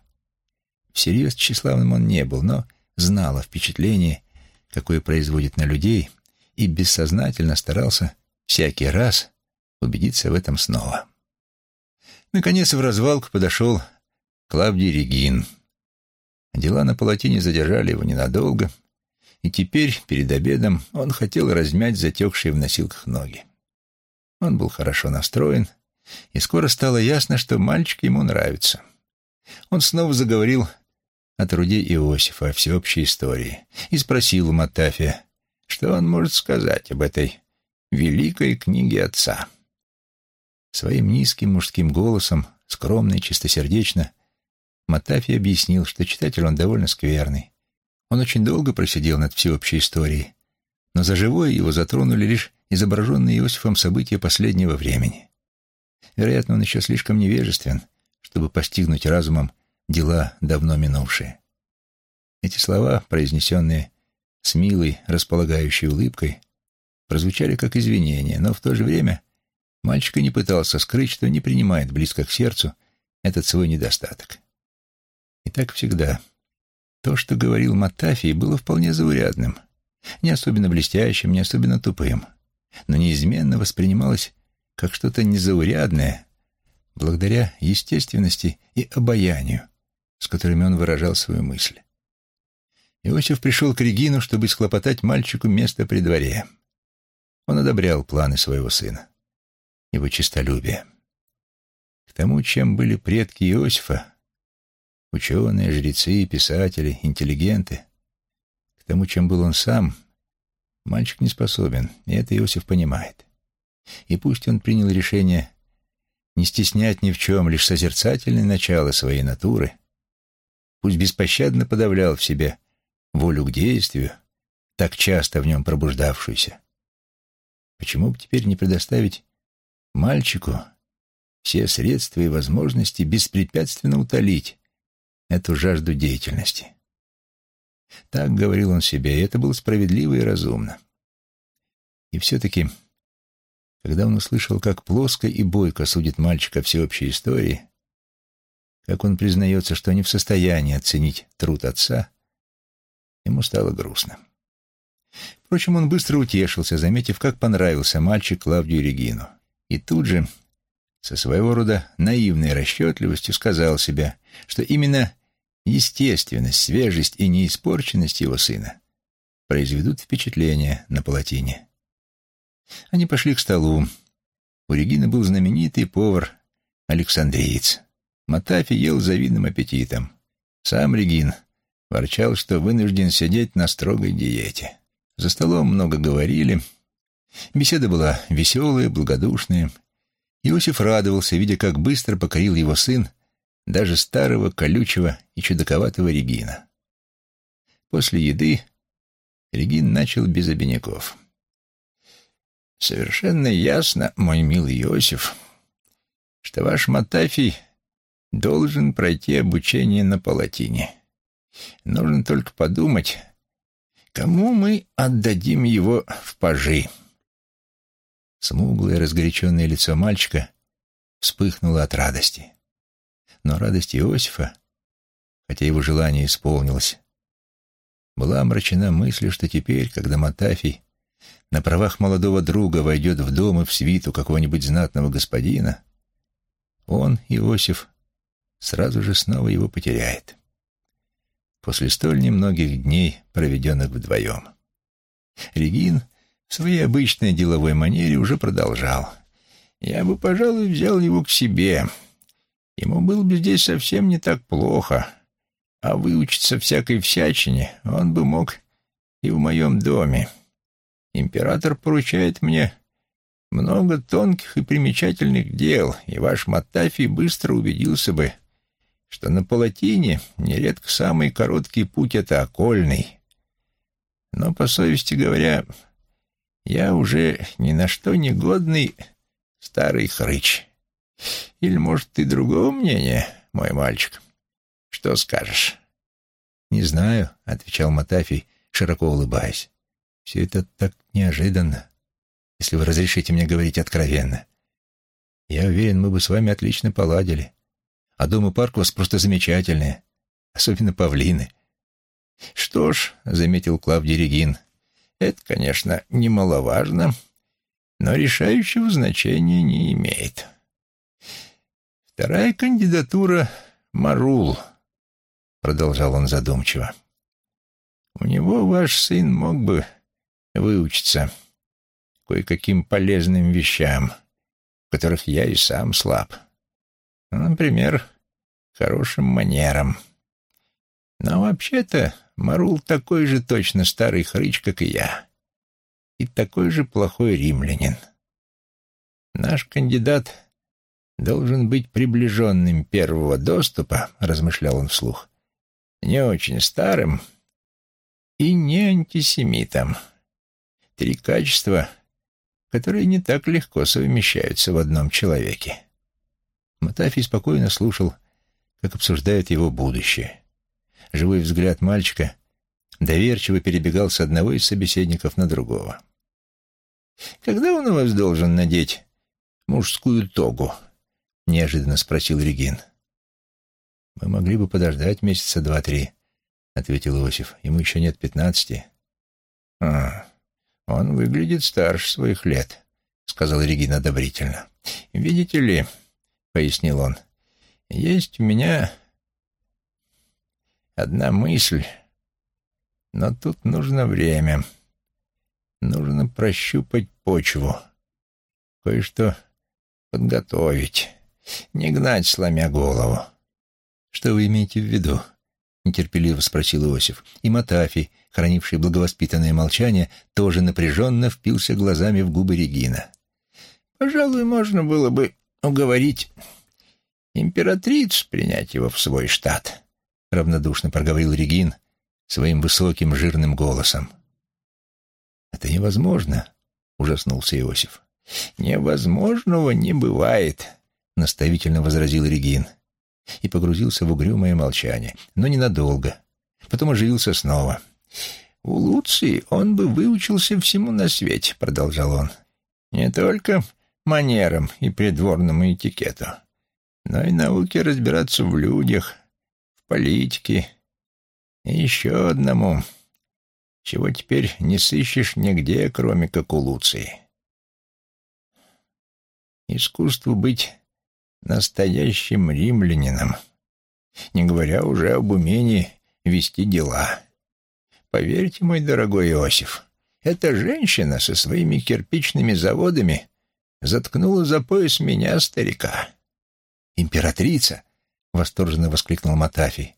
A: Всерьез тщеславным он не был, но знал о впечатлении, какое производит на людей, и бессознательно старался всякий раз убедиться в этом снова. Наконец в развалку подошел Клавдий Регин — Дела на палатине задержали его ненадолго, и теперь, перед обедом, он хотел размять затекшие в носилках ноги. Он был хорошо настроен, и скоро стало ясно, что мальчик ему нравится. Он снова заговорил о труде Иосифа, о всеобщей истории, и спросил у Матафия, что он может сказать об этой великой книге отца. Своим низким мужским голосом, скромно и чистосердечно, Матафий объяснил, что читатель он довольно скверный. Он очень долго просидел над всеобщей историей, но за живое его затронули лишь изображенные Иосифом события последнего времени. Вероятно, он еще слишком невежествен, чтобы постигнуть разумом дела, давно минувшие. Эти слова, произнесенные с милой, располагающей улыбкой, прозвучали как извинение, но в то же время мальчик и не пытался скрыть, что не принимает близко к сердцу этот свой недостаток. И так всегда. То, что говорил Матафий, было вполне заурядным. Не особенно блестящим, не особенно тупым. Но неизменно воспринималось как что-то незаурядное, благодаря естественности и обаянию, с которыми он выражал свою мысль. Иосиф пришел к Регину, чтобы схлопотать мальчику место при дворе. Он одобрял планы своего сына, его честолюбие. К тому, чем были предки Иосифа, Ученые, жрецы, писатели, интеллигенты. К тому, чем был он сам, мальчик не способен, и это Иосиф понимает. И пусть он принял решение не стеснять ни в чем лишь созерцательное начало своей натуры, пусть беспощадно подавлял в себе волю к действию, так часто в нем пробуждавшуюся. Почему бы теперь не предоставить мальчику все средства и возможности беспрепятственно утолить эту жажду деятельности. Так говорил он себе, и это было справедливо и разумно. И все-таки, когда он услышал, как плоско и бойко судит мальчика всеобщей истории, как он признается, что не в состоянии оценить труд отца, ему стало грустно. Впрочем, он быстро утешился, заметив, как понравился мальчик Клавдию Регину. И тут же, со своего рода наивной расчетливостью, сказал себе, что именно естественность, свежесть и неиспорченность его сына произведут впечатление на палатине. Они пошли к столу. У Регины был знаменитый повар Александриец. Матафи ел завидным аппетитом. Сам Регин ворчал, что вынужден сидеть на строгой диете. За столом много говорили. Беседа была веселая, благодушная. Иосиф радовался, видя, как быстро покорил его сын даже старого, колючего и чудаковатого Регина. После еды Регин начал без обиняков. «Совершенно ясно, мой милый Иосиф, что ваш Матафий должен пройти обучение на палатине. Нужно только подумать, кому мы отдадим его в пажи». Смуглое разгоряченное лицо мальчика вспыхнуло от радости. Но радость Иосифа, хотя его желание исполнилось, была омрачена мыслью, что теперь, когда Матафий на правах молодого друга войдет в дом и в свиту какого-нибудь знатного господина, он, Иосиф, сразу же снова его потеряет. После столь немногих дней, проведенных вдвоем. Регин в своей обычной деловой манере уже продолжал. «Я бы, пожалуй, взял его к себе. Ему было бы здесь совсем не так плохо, а выучиться всякой всячине он бы мог и в моем доме. Император поручает мне много тонких и примечательных дел, и ваш Матафий быстро убедился бы, что на Палатине нередко самый короткий путь — это окольный. Но, по совести говоря, я уже ни на что не годный старый хрыч. Или, может, ты другого мнения, мой мальчик? Что скажешь? Не знаю, — отвечал Матафий, широко улыбаясь. Все это так неожиданно если вы разрешите мне говорить откровенно. Я уверен, мы бы с вами отлично поладили. А дом и парк у вас просто замечательные, особенно павлины. Что ж, — заметил Клавдий Регин, — это, конечно, немаловажно, но решающего значения не имеет. Вторая кандидатура — Марул, — продолжал он задумчиво. У него ваш сын мог бы выучиться кое-каким полезным вещам, в которых я и сам слаб. Например, хорошим манерам. Но вообще-то Марул такой же точно старый хрыч, как и я. И такой же плохой римлянин. Наш кандидат должен быть приближенным первого доступа, размышлял он вслух, не очень старым и не антисемитом. Три качества, которые не так легко совмещаются в одном человеке. Матафий спокойно слушал, как обсуждают его будущее. Живой взгляд мальчика доверчиво перебегал с одного из собеседников на другого. «Когда он у вас должен надеть мужскую тогу?» — неожиданно спросил Регин. «Мы могли бы подождать месяца два-три», — ответил Иосиф. «Ему еще нет пятнадцати». «А, «Он выглядит старше своих лет», — сказал Регина одобрительно. «Видите ли», — пояснил он, — «есть у меня одна мысль, но тут нужно время. Нужно прощупать почву, кое-что подготовить, не гнать, сломя голову». «Что вы имеете в виду?» — нетерпеливо спросил Иосиф. И Матафий, хранивший благовоспитанное молчание, тоже напряженно впился глазами в губы Регина. «Пожалуй, можно было бы уговорить императрицу принять его в свой штат», — равнодушно проговорил Регин своим высоким жирным голосом. «Это невозможно», — ужаснулся Иосиф. «Невозможного не бывает», — наставительно возразил Регин и погрузился в угрюмое молчание, но ненадолго. Потом оживился снова. «У Луции он бы выучился всему на свете», — продолжал он. «Не только манерам и придворному этикету, но и науке разбираться в людях, политике и еще одному, чего теперь не сыщешь нигде, кроме как у Луции. Искусство быть настоящим римлянином, не говоря уже об умении вести дела. Поверьте, мой дорогой Иосиф, эта женщина со своими кирпичными заводами заткнула за пояс меня, старика. «Императрица!» — восторженно воскликнул Матафий.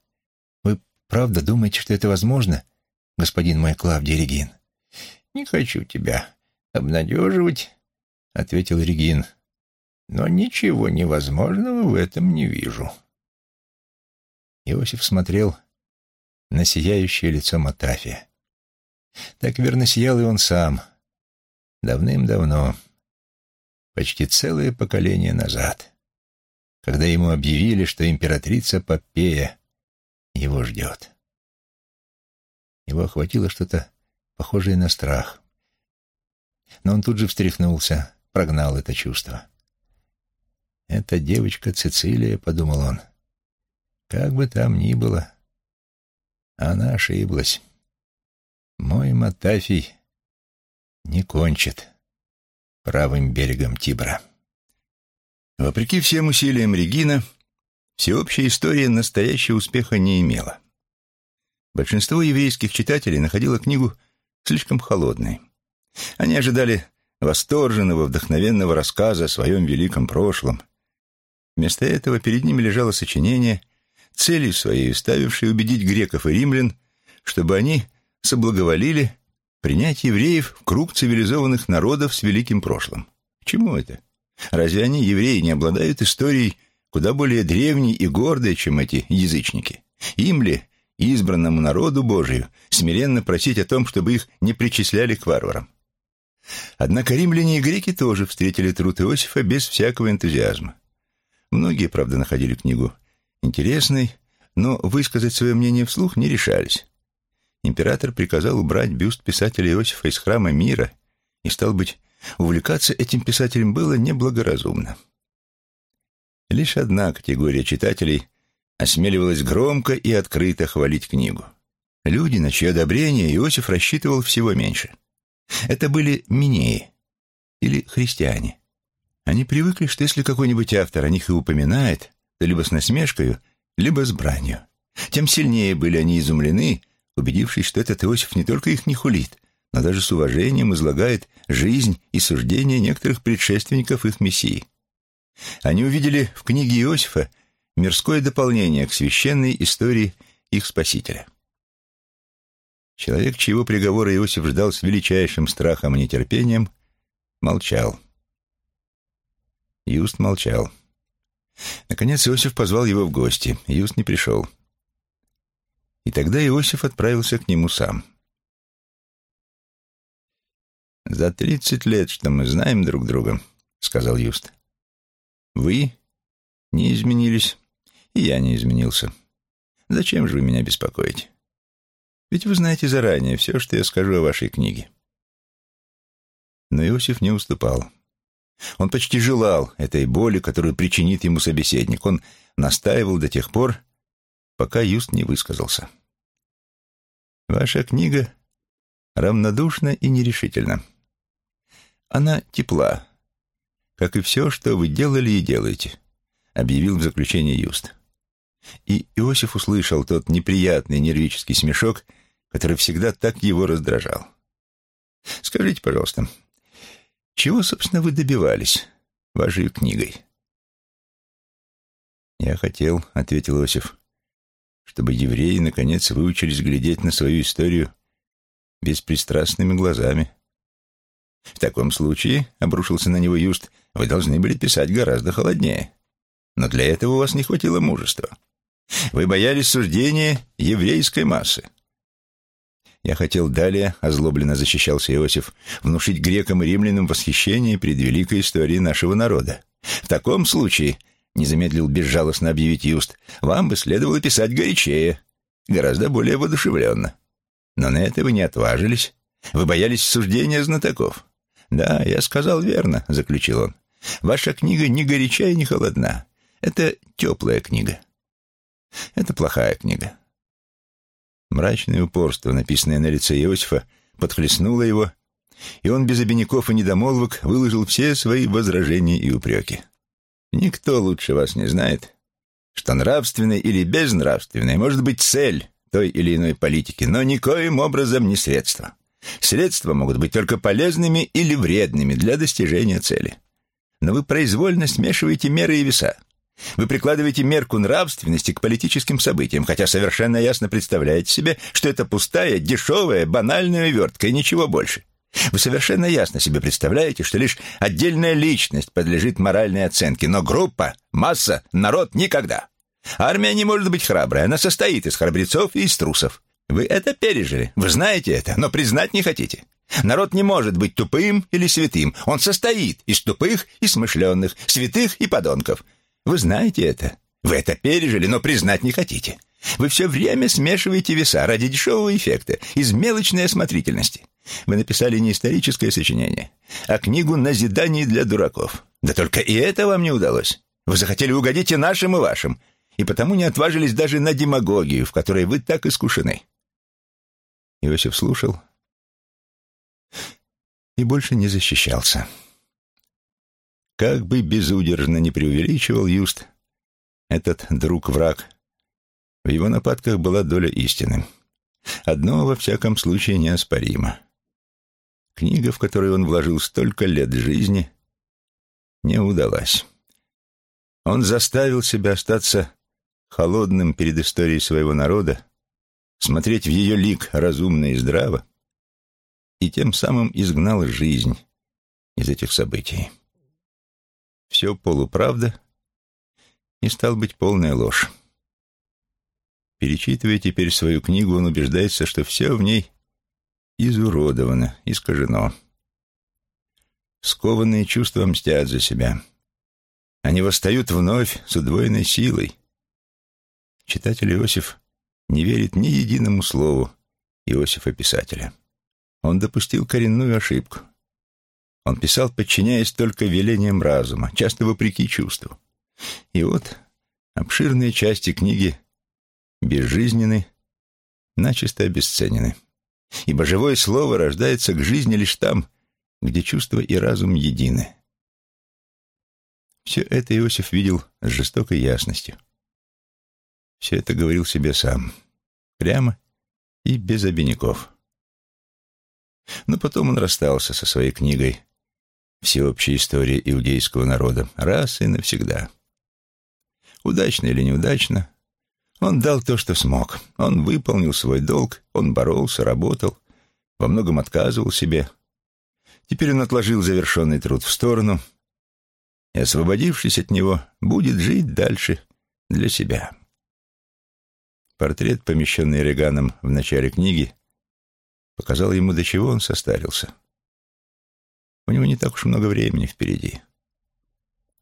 A: «Вы правда думаете, что это возможно, господин мой Клавдий Регин?» «Не хочу тебя обнадеживать», — ответил Регин но ничего невозможного в этом не вижу. Иосиф смотрел на сияющее лицо Матафия. Так верно сиял и он сам, давным-давно, почти целое поколение назад, когда ему объявили, что императрица Попея его ждет. Его охватило что-то похожее на страх. Но он тут же встряхнулся, прогнал это чувство. «Это девочка Цицилия», — подумал он. «Как бы там ни было, она ошиблась. Мой Матафий не кончит правым берегом Тибра». Вопреки всем усилиям Регина, всеобщая история настоящего успеха не имела. Большинство еврейских читателей находило книгу слишком холодной. Они ожидали восторженного, вдохновенного рассказа о своем великом прошлом. Вместо этого перед ними лежало сочинение, целью своей ставившей убедить греков и римлян, чтобы они соблаговолили принять евреев в круг цивилизованных народов с великим прошлым. К чему это? Разве они, евреи, не обладают историей куда более древней и гордой, чем эти язычники? Им ли, избранному народу Божию, смиренно просить о том, чтобы их не причисляли к варварам? Однако римляне и греки тоже встретили труд Иосифа без всякого энтузиазма. Многие, правда, находили книгу интересной, но высказать свое мнение вслух не решались. Император приказал убрать бюст писателя Иосифа из храма мира, и, стал быть, увлекаться этим писателем было неблагоразумно. Лишь одна категория читателей осмеливалась громко и открыто хвалить книгу. Люди, на чье одобрение Иосиф рассчитывал всего меньше. Это были минеи или христиане. Они привыкли, что если какой-нибудь автор о них и упоминает, то либо с насмешкой, либо с бранью. Тем сильнее были они изумлены, убедившись, что этот Иосиф не только их не хулит, но даже с уважением излагает жизнь и суждения некоторых предшественников их Мессии. Они увидели в книге Иосифа мирское дополнение к священной истории их Спасителя. Человек, чьего приговора Иосиф ждал с величайшим страхом и нетерпением, молчал. Юст молчал. Наконец Иосиф позвал его в гости. Юст не пришел. И тогда Иосиф отправился к нему сам. «За тридцать лет, что мы знаем друг друга», — сказал Юст, — «вы не изменились, и я не изменился. Зачем же вы меня беспокоите? Ведь вы знаете заранее все, что я скажу о вашей книге». Но Иосиф не уступал. Он почти желал этой боли, которую причинит ему собеседник. Он настаивал до тех пор, пока Юст не высказался. «Ваша книга равнодушна и нерешительна. Она тепла, как и все, что вы делали и делаете», — объявил в заключение Юст. И Иосиф услышал тот неприятный нервический смешок, который всегда так его раздражал. «Скажите, пожалуйста, чего, собственно, вы добивались вашей книгой? «Я хотел», — ответил Иосиф, — «чтобы евреи, наконец, выучились глядеть на свою историю беспристрастными глазами». «В таком случае», — обрушился на него Юст, — «вы должны были писать гораздо холоднее. Но для этого у вас не хватило мужества. Вы боялись суждения еврейской массы. Я хотел далее, озлобленно защищался Иосиф, внушить грекам и римлянам восхищение перед великой историей нашего народа. В таком случае, не замедлил безжалостно объявить Юст, вам бы следовало писать горячее, гораздо более воодушевленно. Но на это вы не отважились. Вы боялись суждения знатоков. Да, я сказал верно, заключил он. Ваша книга не горяча и не холодна. Это теплая книга. Это плохая книга. Мрачное упорство, написанное на лице Иосифа, подхлестнуло его, и он без обиняков и недомолвок выложил все свои возражения и упреки. «Никто лучше вас не знает, что нравственной или безнравственной может быть цель той или иной политики, но никоим образом не средство. Средства могут быть только полезными или вредными для достижения цели. Но вы произвольно смешиваете меры и веса. Вы прикладываете мерку нравственности к политическим событиям, хотя совершенно ясно представляете себе, что это пустая, дешевая, банальная вертка и ничего больше. Вы совершенно ясно себе представляете, что лишь отдельная личность подлежит моральной оценке, но группа, масса, народ никогда. Армия не может быть храброй, она состоит из храбрецов и из трусов. Вы это пережили, вы знаете это, но признать не хотите. Народ не может быть тупым или святым, он состоит из тупых и смышленных, святых и подонков. Вы знаете это, вы это пережили, но признать не хотите. Вы все время смешиваете веса ради дешевого эффекта, из мелочной осмотрительности. Вы написали не историческое сочинение, а книгу «Назидание для дураков». Да только и это вам не удалось. Вы захотели угодить и нашим, и вашим, и потому не отважились даже на демагогию, в которой вы так искушены. Иосиф слушал и больше не защищался. Как бы безудержно не преувеличивал Юст, этот друг-враг, в его нападках была доля истины. Одно, во всяком случае, неоспоримо. Книга, в которую он вложил столько лет жизни, не удалась. Он заставил себя остаться холодным перед историей своего народа, смотреть в ее лик разумно и здраво, и тем самым изгнал жизнь из этих событий. Все полуправда и, стал быть, полная ложь. Перечитывая теперь свою книгу, он убеждается, что все в ней изуродовано, искажено. Скованные чувства мстят за себя. Они восстают вновь с удвоенной силой. Читатель Иосиф не верит ни единому слову Иосифа-писателя. Он допустил коренную ошибку. Он писал, подчиняясь только велениям разума, часто вопреки чувству. И вот обширные части книги безжизненны, начисто обесценены. Ибо живое слово рождается к жизни лишь там, где чувство и разум едины. Все это Иосиф видел с жестокой ясностью. Все это говорил себе сам, прямо и без обиняков. Но потом он расстался со своей книгой «Всеобщая история иудейского народа» раз и навсегда. Удачно или неудачно, он дал то, что смог. Он выполнил свой долг, он боролся, работал, во многом отказывал себе. Теперь он отложил завершенный труд в сторону и, освободившись от него, будет жить дальше для себя. Портрет, помещенный Реганом в начале книги, показал ему, до чего он состарился. У него не так уж много времени впереди.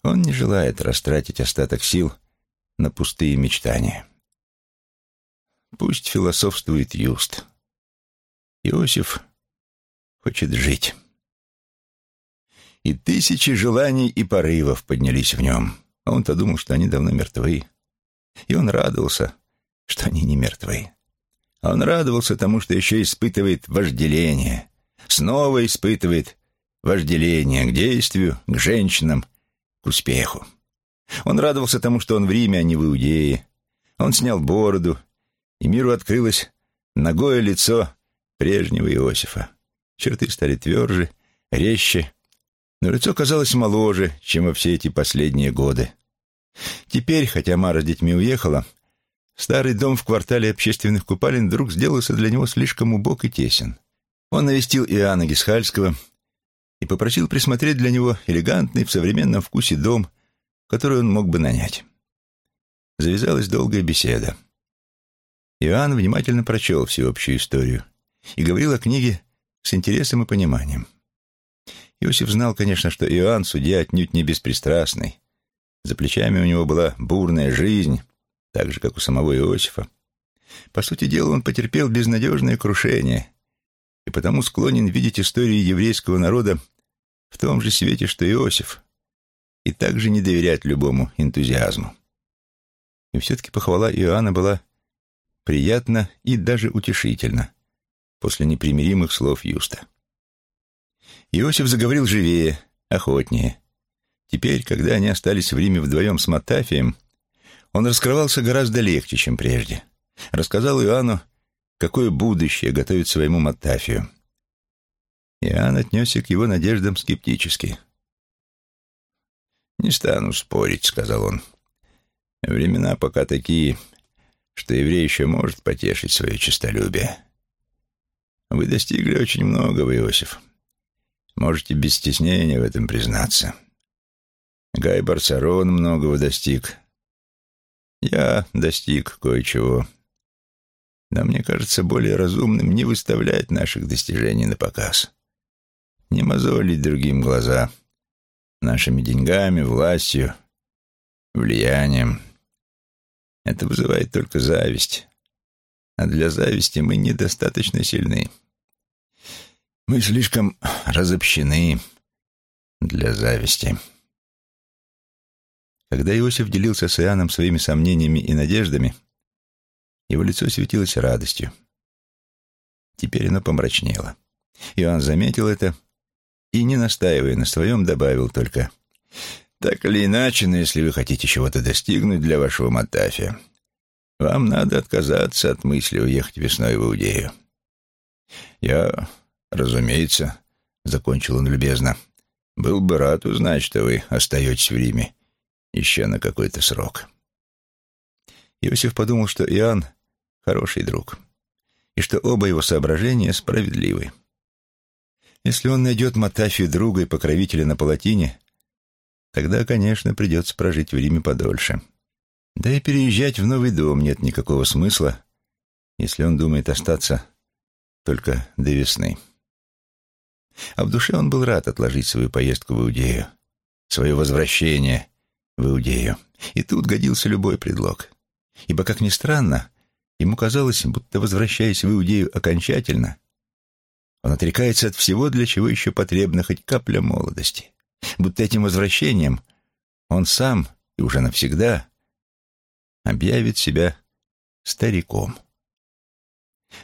A: Он не желает растратить остаток сил на пустые мечтания. Пусть философствует Юст. Иосиф хочет жить. И тысячи желаний и порывов поднялись в нем. А он-то думал, что они давно мертвы. И он радовался, что они не мертвы. А он радовался тому, что еще испытывает вожделение. Снова испытывает вожделение к действию, к женщинам, к успеху. Он радовался тому, что он в Риме, а не в Иудее. Он снял бороду, и миру открылось ногое лицо прежнего Иосифа. Черты стали тверже, резче, но лицо казалось моложе, чем во все эти последние годы. Теперь, хотя Мара с детьми уехала, старый дом в квартале общественных купалин вдруг сделался для него слишком убог и тесен. Он навестил Иоанна Гисхальского и попросил присмотреть для него элегантный в современном вкусе дом, который он мог бы нанять. Завязалась долгая беседа. Иоанн внимательно прочел всеобщую историю и говорил о книге с интересом и пониманием. Иосиф знал, конечно, что Иоанн, судья, отнюдь не беспристрастный. За плечами у него была бурная жизнь, так же, как у самого Иосифа. По сути дела, он потерпел безнадежное крушение и потому склонен видеть историю еврейского народа в том же свете, что Иосиф, и также не доверять любому энтузиазму. И все-таки похвала Иоанна была приятна и даже утешительна после непримиримых слов Юста. Иосиф заговорил живее, охотнее. Теперь, когда они остались в Риме вдвоем с Матафием, он раскрывался гораздо легче, чем прежде. Рассказал Иоанну, какое будущее готовит своему Матафию. Иоанн отнесся к его надеждам скептически. «Не стану спорить», — сказал он. «Времена пока такие, что еврей еще может потешить свое честолюбие. Вы достигли очень многого, Иосиф. Можете без стеснения в этом признаться. Гай Барцарон многого достиг. Я достиг кое-чего. Но мне кажется более разумным не выставлять наших достижений на показ. Не мозолить другим глаза нашими деньгами, властью, влиянием. Это вызывает только зависть. А для зависти мы недостаточно сильны. Мы слишком разобщены для зависти. Когда Иосиф делился с Иоанном своими сомнениями и надеждами, его лицо светилось радостью. Теперь оно помрачнело. Иоанн заметил это и, не настаивая на своем, добавил только «Так или иначе, но если вы хотите чего-то достигнуть для вашего Матафия, вам надо отказаться от мысли уехать весной в Иудею». «Я, разумеется», — закончил он любезно, — «был бы рад узнать, что вы остаетесь в Риме еще на какой-то срок. Иосиф подумал, что Иоанн — хороший друг, и что оба его соображения справедливы. Если он найдет Матафию друга и покровителя на Палатине, тогда, конечно, придется прожить в Риме подольше. Да и переезжать в новый дом нет никакого смысла, если он думает остаться только до весны. А в душе он был рад отложить свою поездку в Иудею, свое возвращение в Иудею. И тут годился любой предлог. Ибо, как ни странно, ему казалось, будто, возвращаясь в Иудею окончательно, он отрекается от всего, для чего еще потребна хоть капля молодости. Будто этим возвращением он сам и уже навсегда объявит себя стариком.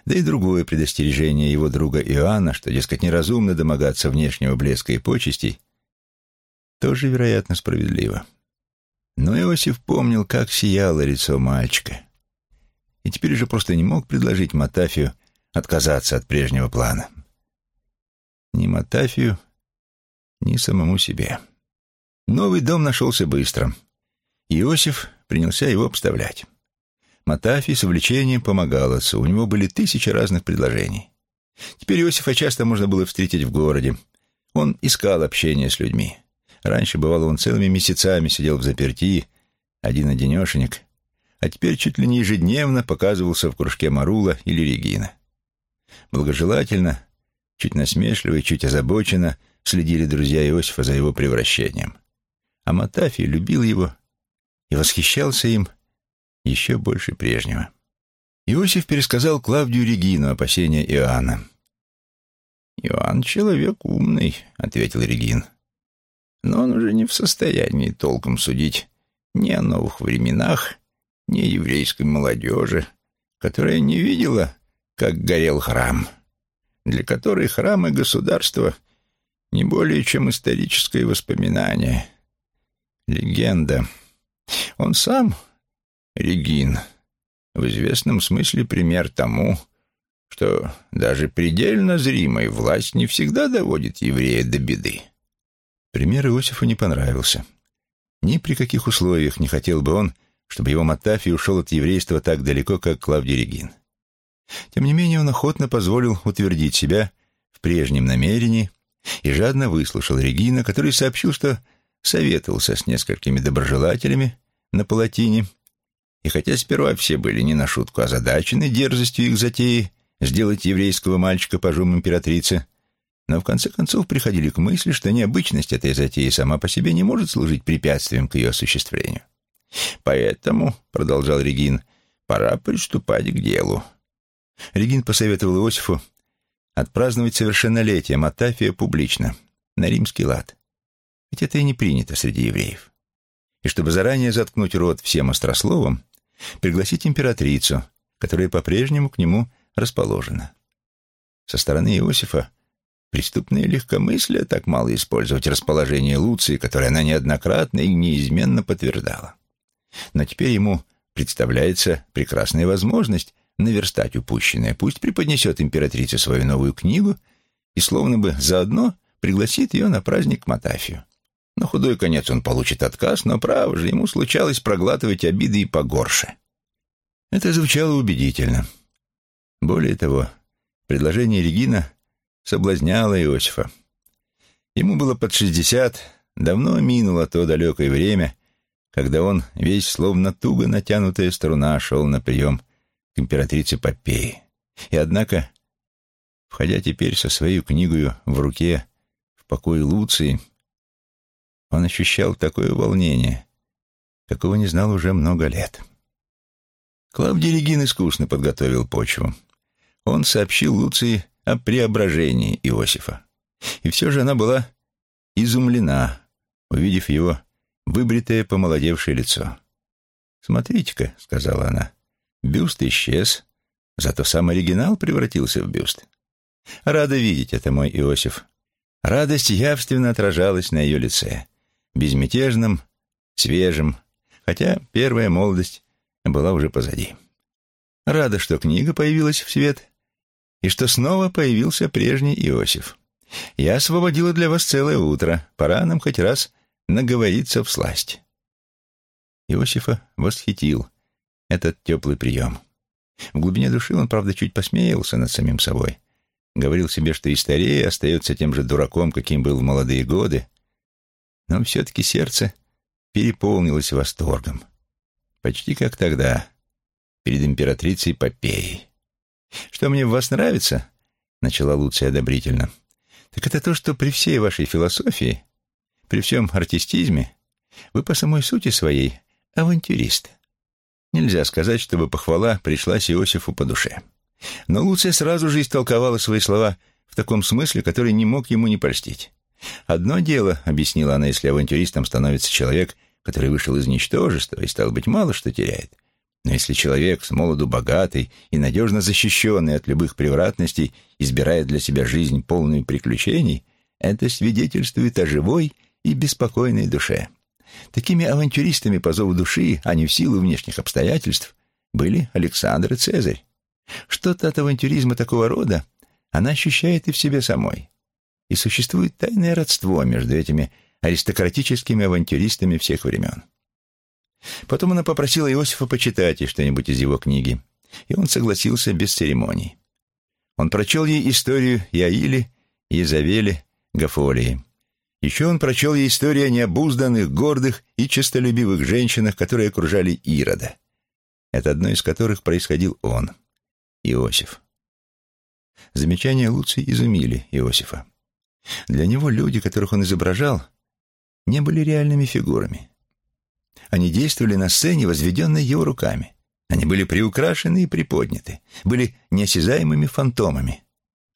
A: Да и другое предостережение его друга Иоанна, что, дескать, неразумно домогаться внешнего блеска и почестей, тоже, вероятно, справедливо. Но Иосиф помнил, как сияло лицо мальчика. И теперь уже просто не мог предложить Матафию отказаться от прежнего плана. Ни Матафию, ни самому себе. Новый дом нашелся быстро. Иосиф принялся его обставлять. Матафий с увлечением помогал отцу, у него были тысячи разных предложений. Теперь Иосифа часто можно было встретить в городе. Он искал общения с людьми. Раньше, бывало, он целыми месяцами сидел в заперти, один-одинешенек, а теперь чуть ли не ежедневно показывался в кружке Марула или Регина. Благожелательно, чуть насмешливо и чуть озабоченно следили друзья Иосифа за его превращением. А Матафий любил его и восхищался им еще больше прежнего. Иосиф пересказал Клавдию Регину опасения Иоанна. «Иоанн — человек умный», — ответил Регин но он уже не в состоянии толком судить ни о новых временах, ни о еврейской молодежи, которая не видела, как горел храм, для которой храм и государство не более чем историческое воспоминание, легенда. Он сам, Регин, в известном смысле пример тому, что даже предельно зримая власть не всегда доводит еврея до беды. Пример Иосифу не понравился. Ни при каких условиях не хотел бы он, чтобы его Матафий ушел от еврейства так далеко, как Клавдий Регин. Тем не менее, он охотно позволил утвердить себя в прежнем намерении и жадно выслушал Регина, который сообщил, что советовался с несколькими доброжелателями на Палатине, и хотя сперва все были не на шутку озадачены дерзостью их затеи сделать еврейского мальчика пажом императрицы, но в конце концов приходили к мысли, что необычность этой затеи сама по себе не может служить препятствием к ее осуществлению. «Поэтому», — продолжал Регин, — «пора приступать к делу». Регин посоветовал Иосифу отпраздновать совершеннолетие Матафия публично, на римский лад. Ведь это и не принято среди евреев. И чтобы заранее заткнуть рот всем острословом, пригласить императрицу, которая по-прежнему к нему расположена. Со стороны Иосифа Преступное легкомыслие так мало использовать расположение Луции, которое она неоднократно и неизменно подтверждала. Но теперь ему представляется прекрасная возможность наверстать упущенное. Пусть преподнесет императрице свою новую книгу и словно бы заодно пригласит ее на праздник Матафию. На худой конец он получит отказ, но, право же, ему случалось проглатывать обиды и погорше. Это звучало убедительно. Более того, предложение Регина соблазняла Иосифа. Ему было под шестьдесят, давно минуло то далекое время, когда он, весь словно туго натянутая струна, шел на прием к императрице Попеи. И однако, входя теперь со своей книгой в руке в покое Луции, он ощущал такое волнение, какого не знал уже много лет. Клавдий Регин искусно подготовил почву. Он сообщил Луции о преображении Иосифа. И все же она была изумлена, увидев его выбритое помолодевшее лицо. «Смотрите-ка», — сказала она, — «бюст исчез, зато сам оригинал превратился в бюст. Рада видеть это, мой Иосиф». Радость явственно отражалась на ее лице, безмятежном, свежем, хотя первая молодость была уже позади. Рада, что книга появилась в свет, и что снова появился прежний Иосиф. Я освободила для вас целое утро, пора нам хоть раз наговориться в сласть. Иосифа восхитил этот теплый прием. В глубине души он, правда, чуть посмеялся над самим собой. Говорил себе, что и старее остается тем же дураком, каким был в молодые годы, но все-таки сердце переполнилось восторгом. Почти как тогда, перед императрицей Попеей. «Что мне в вас нравится?» — начала Луция одобрительно. «Так это то, что при всей вашей философии, при всем артистизме, вы по самой сути своей авантюрист. Нельзя сказать, чтобы похвала пришлась Иосифу по душе. Но Луция сразу же истолковала свои слова в таком смысле, который не мог ему не польстить. «Одно дело», — объяснила она, если авантюристом становится человек, который вышел из ничтожества и, стал быть, мало что теряет. Но если человек с молоду богатый и надежно защищенный от любых превратностей избирает для себя жизнь полную приключений, это свидетельствует о живой и беспокойной душе. Такими авантюристами по зову души, а не в силу внешних обстоятельств, были Александр и Цезарь. Что-то от авантюризма такого рода она ощущает и в себе самой. И существует тайное родство между этими аристократическими авантюристами всех времен. Потом она попросила Иосифа почитать ей что-нибудь из его книги, и он согласился без церемоний. Он прочел ей историю Яили, Езавели, Гафолии. Еще он прочел ей историю о необузданных, гордых и честолюбивых женщинах, которые окружали Ирода. Это одно из которых происходил он, Иосиф. Замечания Луции изумили Иосифа. Для него люди, которых он изображал, не были реальными фигурами. Они действовали на сцене, возведенной его руками. Они были приукрашены и приподняты, были неосязаемыми фантомами.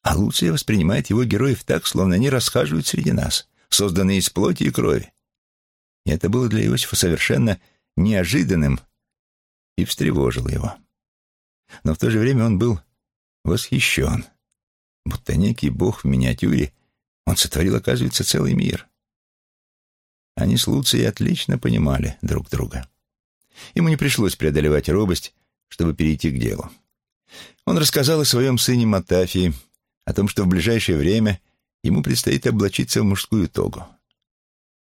A: А Луция воспринимает его героев так, словно они расхаживают среди нас, созданные из плоти и крови. И это было для Иосифа совершенно неожиданным и встревожило его. Но в то же время он был восхищен, будто некий бог в миниатюре, он сотворил, оказывается, целый мир. Они с Луцией отлично понимали друг друга. Ему не пришлось преодолевать робость, чтобы перейти к делу. Он рассказал о своем сыне Матафии, о том, что в ближайшее время ему предстоит облачиться в мужскую тогу.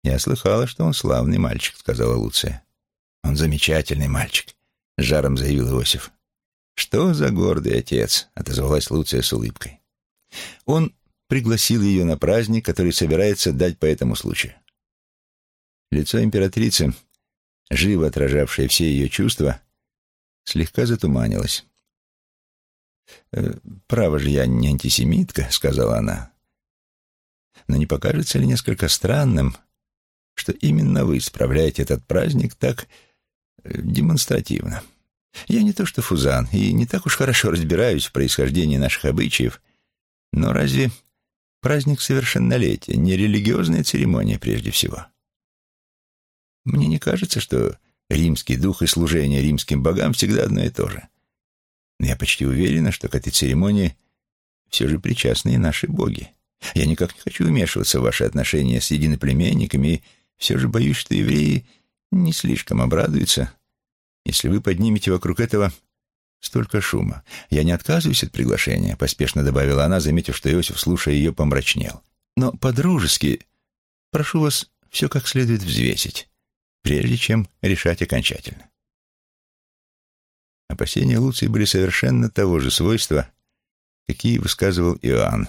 A: «Я слыхала, что он славный мальчик», — сказала Луция. «Он замечательный мальчик», — жаром заявил Иосиф. «Что за гордый отец?» — отозвалась Луция с улыбкой. Он пригласил ее на праздник, который собирается дать по этому случаю. Лицо императрицы, живо отражавшее все ее чувства, слегка затуманилось. «Э, «Право же, я не антисемитка», — сказала она. «Но не покажется ли несколько странным, что именно вы справляете этот праздник так э, демонстративно? Я не то что фузан, и не так уж хорошо разбираюсь в происхождении наших обычаев, но разве праздник совершеннолетия не религиозная церемония прежде всего?» Мне не кажется, что римский дух и служение римским богам всегда одно и то же. Но я почти уверена, что к этой церемонии все же причастны и наши боги. Я никак не хочу вмешиваться в ваши отношения с единоплеменниками, и все же боюсь, что евреи не слишком обрадуются, если вы поднимете вокруг этого столько шума. Я не отказываюсь от приглашения, — поспешно добавила она, заметив, что Иосиф, слушая ее, помрачнел. Но по-дружески прошу вас все как следует взвесить прежде чем решать окончательно. Опасения Луции были совершенно того же свойства, какие высказывал Иоанн.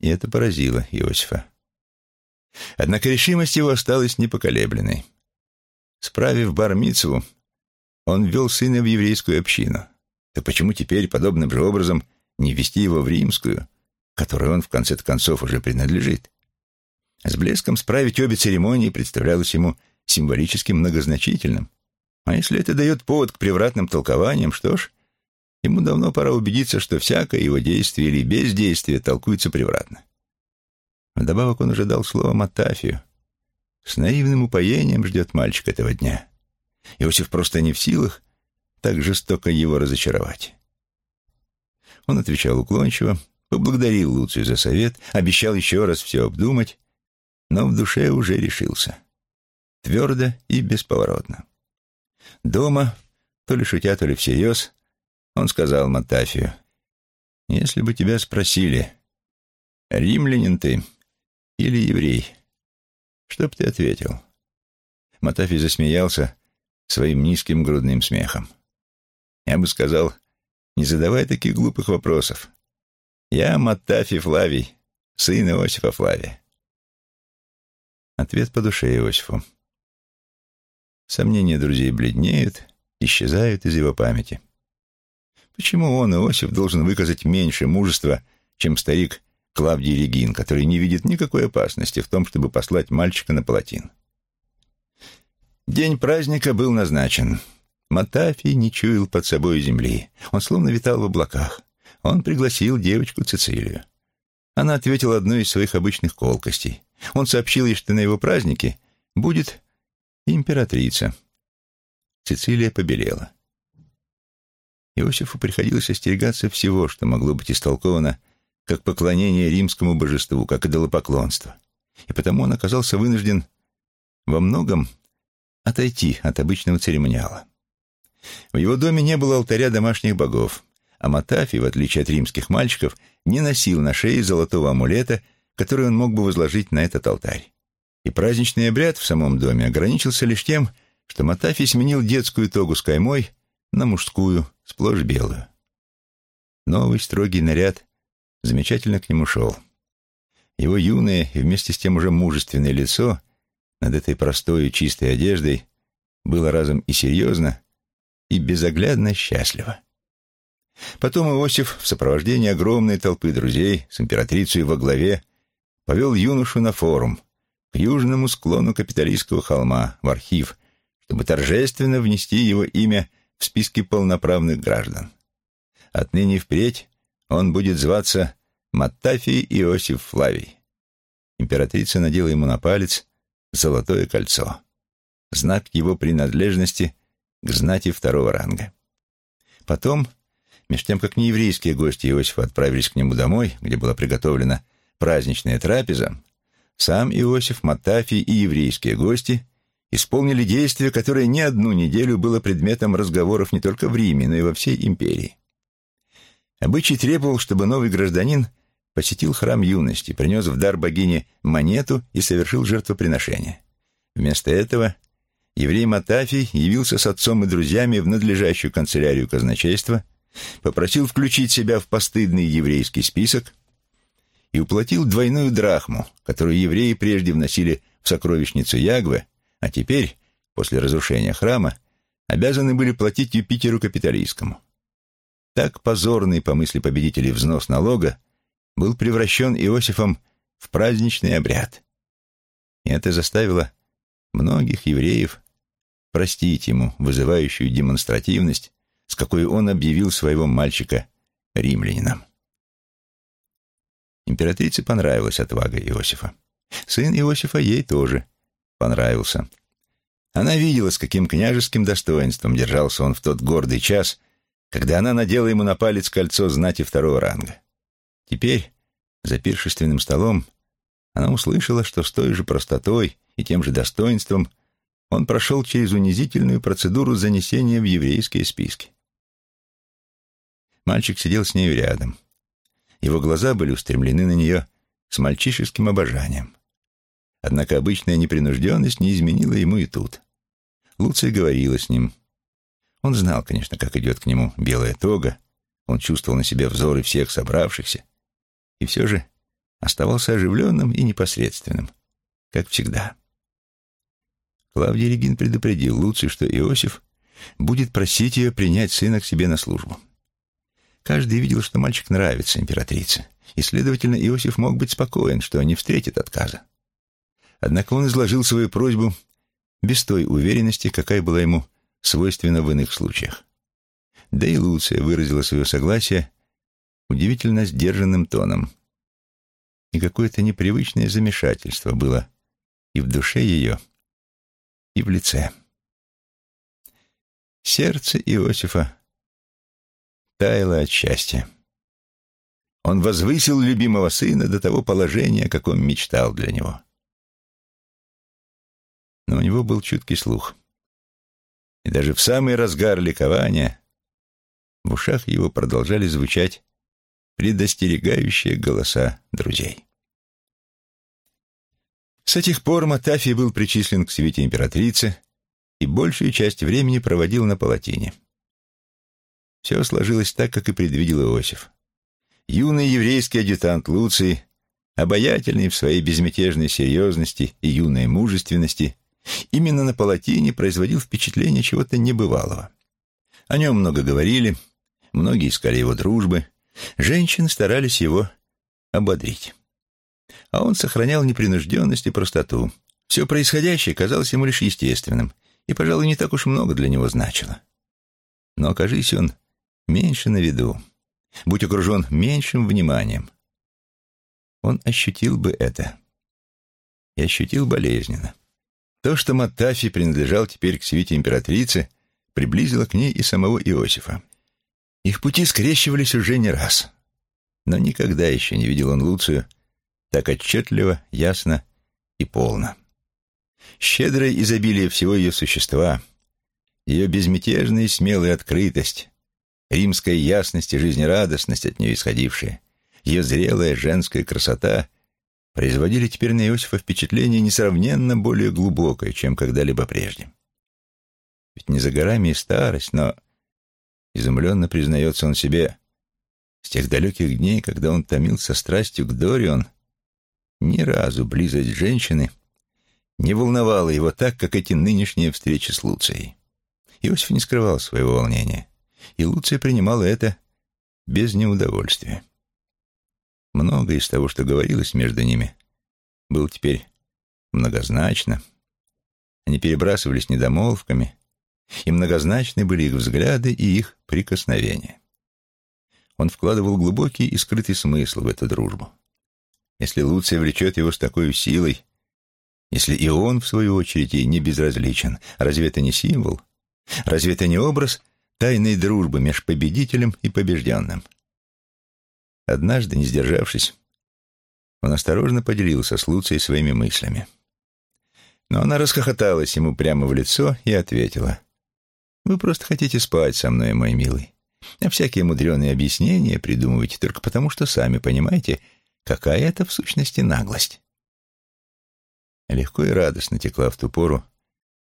A: И это поразило Иосифа. Однако решимость его осталась непоколебленной. Справив бармицву, он ввел сына в еврейскую общину. Так почему теперь подобным же образом не ввести его в римскую, которой он в конце концов уже принадлежит? С блеском справить обе церемонии представлялось ему символически многозначительным. А если это дает повод к превратным толкованиям, что ж, ему давно пора убедиться, что всякое его действие или бездействие толкуется превратно. Вдобавок он уже дал слово Матафию. С наивным упоением ждет мальчик этого дня. Иосиф просто не в силах так жестоко его разочаровать. Он отвечал уклончиво, поблагодарил Луцию за совет, обещал еще раз все обдумать, но в душе уже решился. Твердо и бесповоротно. Дома, то ли шутя, то ли всерьез, он сказал Матафию, «Если бы тебя спросили, римлянин ты или еврей, что б ты ответил?» Матафий засмеялся своим низким грудным смехом. «Я бы сказал, не задавай таких глупых вопросов. Я Матафий Флавий, сын Иосифа Флавия». Ответ по душе Иосифу. Сомнения друзей бледнеют, исчезают из его памяти. Почему он, Иосиф, должен выказать меньше мужества, чем старик Клавдий Регин, который не видит никакой опасности в том, чтобы послать мальчика на палатин? День праздника был назначен. Матафий не чуял под собой земли. Он словно витал в облаках. Он пригласил девочку Цицилию. Она ответила одной из своих обычных колкостей. Он сообщил ей, что на его празднике будет императрица. Цицилия побелела. Иосифу приходилось остерегаться всего, что могло быть истолковано как поклонение римскому божеству, как идолопоклонство. И потому он оказался вынужден во многом отойти от обычного церемониала. В его доме не было алтаря домашних богов, а Матафий, в отличие от римских мальчиков, не носил на шее золотого амулета, который он мог бы возложить на этот алтарь. И праздничный обряд в самом доме ограничился лишь тем, что Матафий сменил детскую тогу с каймой на мужскую, сплошь белую. Новый строгий наряд замечательно к нему шел. Его юное и вместе с тем уже мужественное лицо над этой простой и чистой одеждой было разом и серьезно, и безоглядно счастливо. Потом Иосиф в сопровождении огромной толпы друзей с императрицей во главе повел юношу на форум, южному склону капиталистского холма, в архив, чтобы торжественно внести его имя в списки полноправных граждан. Отныне впредь он будет зваться Маттафий Иосиф Флавий. Императрица надела ему на палец золотое кольцо, знак его принадлежности к знати второго ранга. Потом, меж тем как нееврейские гости Иосифа отправились к нему домой, где была приготовлена праздничная трапеза, сам Иосиф, Матафий и еврейские гости исполнили действие, которое не одну неделю было предметом разговоров не только в Риме, но и во всей империи. Обычай требовал, чтобы новый гражданин посетил храм юности, принес в дар богине монету и совершил жертвоприношение. Вместо этого еврей Матафий явился с отцом и друзьями в надлежащую канцелярию казначейства, попросил включить себя в постыдный еврейский список и уплатил двойную драхму, которую евреи прежде вносили в сокровищницу Ягвы, а теперь, после разрушения храма, обязаны были платить Юпитеру Капитолийскому. Так позорный, по мысли победителей, взнос налога был превращен Иосифом в праздничный обряд. И это заставило многих евреев простить ему вызывающую демонстративность, с какой он объявил своего мальчика римлянином. Императрице понравилась отвага Иосифа. Сын Иосифа ей тоже понравился. Она видела, с каким княжеским достоинством держался он в тот гордый час, когда она надела ему на палец кольцо знати второго ранга. Теперь, за пиршественным столом, она услышала, что с той же простотой и тем же достоинством он прошел через унизительную процедуру занесения в еврейские списки. Мальчик сидел с нею рядом. Его глаза были устремлены на нее с мальчишеским обожанием. Однако обычная непринужденность не изменила ему и тут. Луция говорила с ним. Он знал, конечно, как идет к нему белая тога, он чувствовал на себе взоры всех собравшихся, и все же оставался оживленным и непосредственным, как всегда. Клавдий Регин предупредил Луцию, что Иосиф будет просить ее принять сына к себе на службу. Каждый видел, что мальчик нравится императрице, и, следовательно, Иосиф мог быть спокоен, что не встретит отказа. Однако он изложил свою просьбу без той уверенности, какая была ему свойственна в иных случаях. Да и Луция выразила свое согласие удивительно сдержанным тоном. И какое-то непривычное замешательство было и в душе ее, и в лице. Сердце Иосифа таяло от счастья. Он возвысил любимого сына до того положения, каком мечтал для него. Но у него был чуткий слух. И даже в самый разгар ликования в ушах его продолжали звучать предостерегающие голоса друзей. С этих пор Матафий был причислен к свите императрицы и большую часть времени проводил на палатине. Все сложилось так, как и предвидел Иосиф. Юный еврейский адъютант Луций, обаятельный в своей безмятежной серьезности и юной мужественности, именно на палатине производил впечатление чего-то небывалого. О нем много говорили, многие искали его дружбы, женщины старались его ободрить. А он сохранял непринужденность и простоту. Все происходящее казалось ему лишь естественным, и, пожалуй, не так уж много для него значило. Но, окажись он меньше на виду, будь окружен меньшим вниманием, он ощутил бы это. И ощутил болезненно. То, что Маттафи принадлежал теперь к свите императрицы, приблизило к ней и самого Иосифа. Их пути скрещивались уже не раз. Но никогда еще не видел он Луцию так отчетливо, ясно и полно. Щедрое изобилие всего ее существа, ее безмятежная и смелая открытость, римская ясность и жизнерадостность от нее исходившая, ее зрелая женская красота производили теперь на Иосифа впечатление несравненно более глубокое, чем когда-либо прежде. Ведь не за горами и старость, но, изумленно признается он себе, с тех далеких дней, когда он томился страстью к Дорион, ни разу близость женщины не волновала его так, как эти нынешние встречи с Луцией. Иосиф не скрывал своего волнения, и Луция принимала это без неудовольствия. Многое из того, что говорилось между ними, было теперь многозначно. Они перебрасывались недомолвками, и многозначны были их взгляды и их прикосновения. Он вкладывал глубокий и скрытый смысл в эту дружбу. Если Луция влечет его с такой силой, если и он, в свою очередь, ей не безразличен, разве это не символ? Разве это не образ тайной дружбы между победителем и побежденным? Однажды, не сдержавшись, он осторожно поделился с Луцией своими мыслями. Но она расхохоталась ему прямо в лицо и ответила. «Вы просто хотите спать со мной, мой милый. А всякие мудреные объяснения придумываете только потому, что сами понимаете, какая это в сущности наглость». Легко и радостно текла в ту пору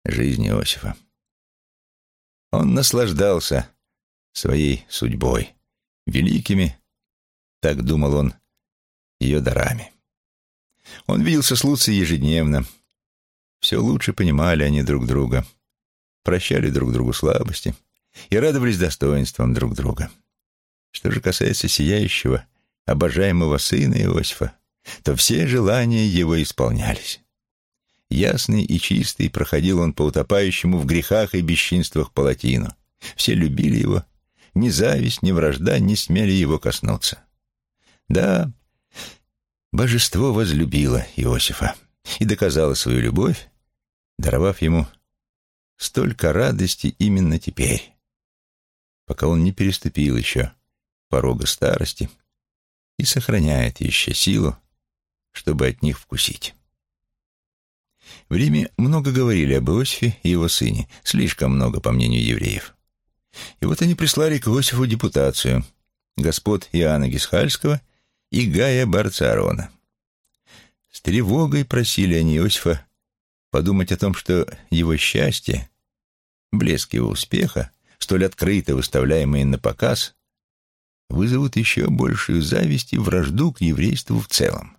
A: жизнь Иосифа. Он наслаждался своей судьбой, великими, так думал он, ее дарами. Он виделся с Луцией ежедневно. Все лучше понимали они друг друга, прощали друг другу слабости и радовались достоинствам друг друга. Что же касается сияющего, обожаемого сына Иосифа, то все желания его исполнялись. Ясный и чистый проходил он по утопающему в грехах и бесчинствах палатину. Все любили его. Ни зависть, ни вражда не смели его коснуться. Да, божество возлюбило Иосифа и доказало свою любовь, даровав ему столько радости именно теперь, пока он не переступил еще порога старости и сохраняет еще силу, чтобы от них вкусить. В Риме много говорили об Иосифе и его сыне, слишком много, по мнению евреев. И вот они прислали к Иосифу депутацию господ Иоанна Гисхальского и Гая Барцарона. С тревогой просили они Иосифа подумать о том, что его счастье, блеск его успеха, столь открыто выставляемые на показ, вызовут еще большую зависть и вражду к еврейству в целом.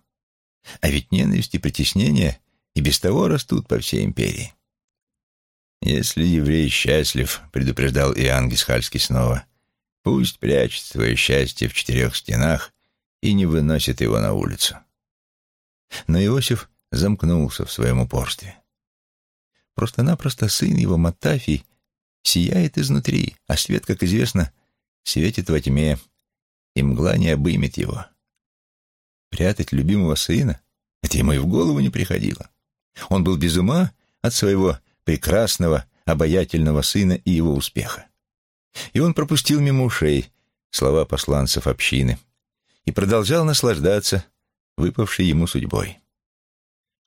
A: А ведь ненависть и притеснение и без того растут по всей империи. «Если еврей счастлив», — предупреждал Иоанн Гисхальский снова, — «пусть прячет свое счастье в четырех стенах и не выносит его на улицу». Но Иосиф замкнулся в своем упорстве. Просто-напросто сын его, Матафий, сияет изнутри, а свет, как известно, светит во тьме, и мгла не обымет его. Прятать любимого сына — это ему и в голову не приходило. Он был без ума от своего прекрасного, обаятельного сына и его успеха. И он пропустил мимо ушей слова посланцев общины и продолжал наслаждаться выпавшей ему судьбой.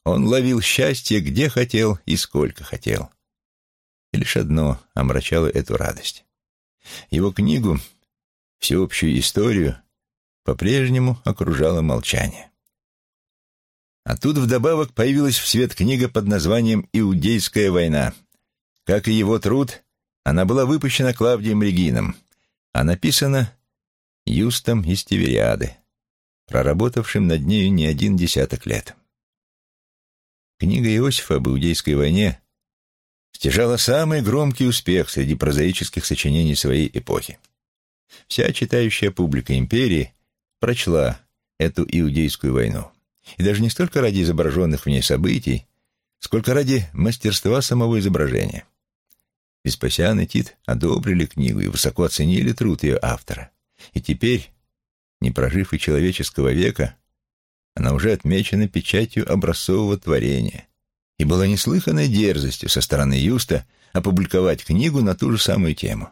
A: Он ловил счастье где хотел и сколько хотел. И лишь одно омрачало эту радость. Его книгу, всеобщую историю, по-прежнему окружало молчание. А тут вдобавок появилась в свет книга под названием «Иудейская война». Как и его труд, она была выпущена Клавдием Регином, а написана Юстом из Тивериады, проработавшим над нею не один десяток лет. Книга Иосифа об Иудейской войне стяжала самый громкий успех среди прозаических сочинений своей эпохи. Вся читающая публика империи прочла эту Иудейскую войну. И даже не столько ради изображенных в ней событий, сколько ради мастерства самого изображения. Веспасиан и Тит одобрили книгу и высоко оценили труд ее автора. И теперь, не прожив и человеческого века, она уже отмечена печатью образцового творения и была неслыханной дерзостью со стороны Юста опубликовать книгу на ту же самую тему.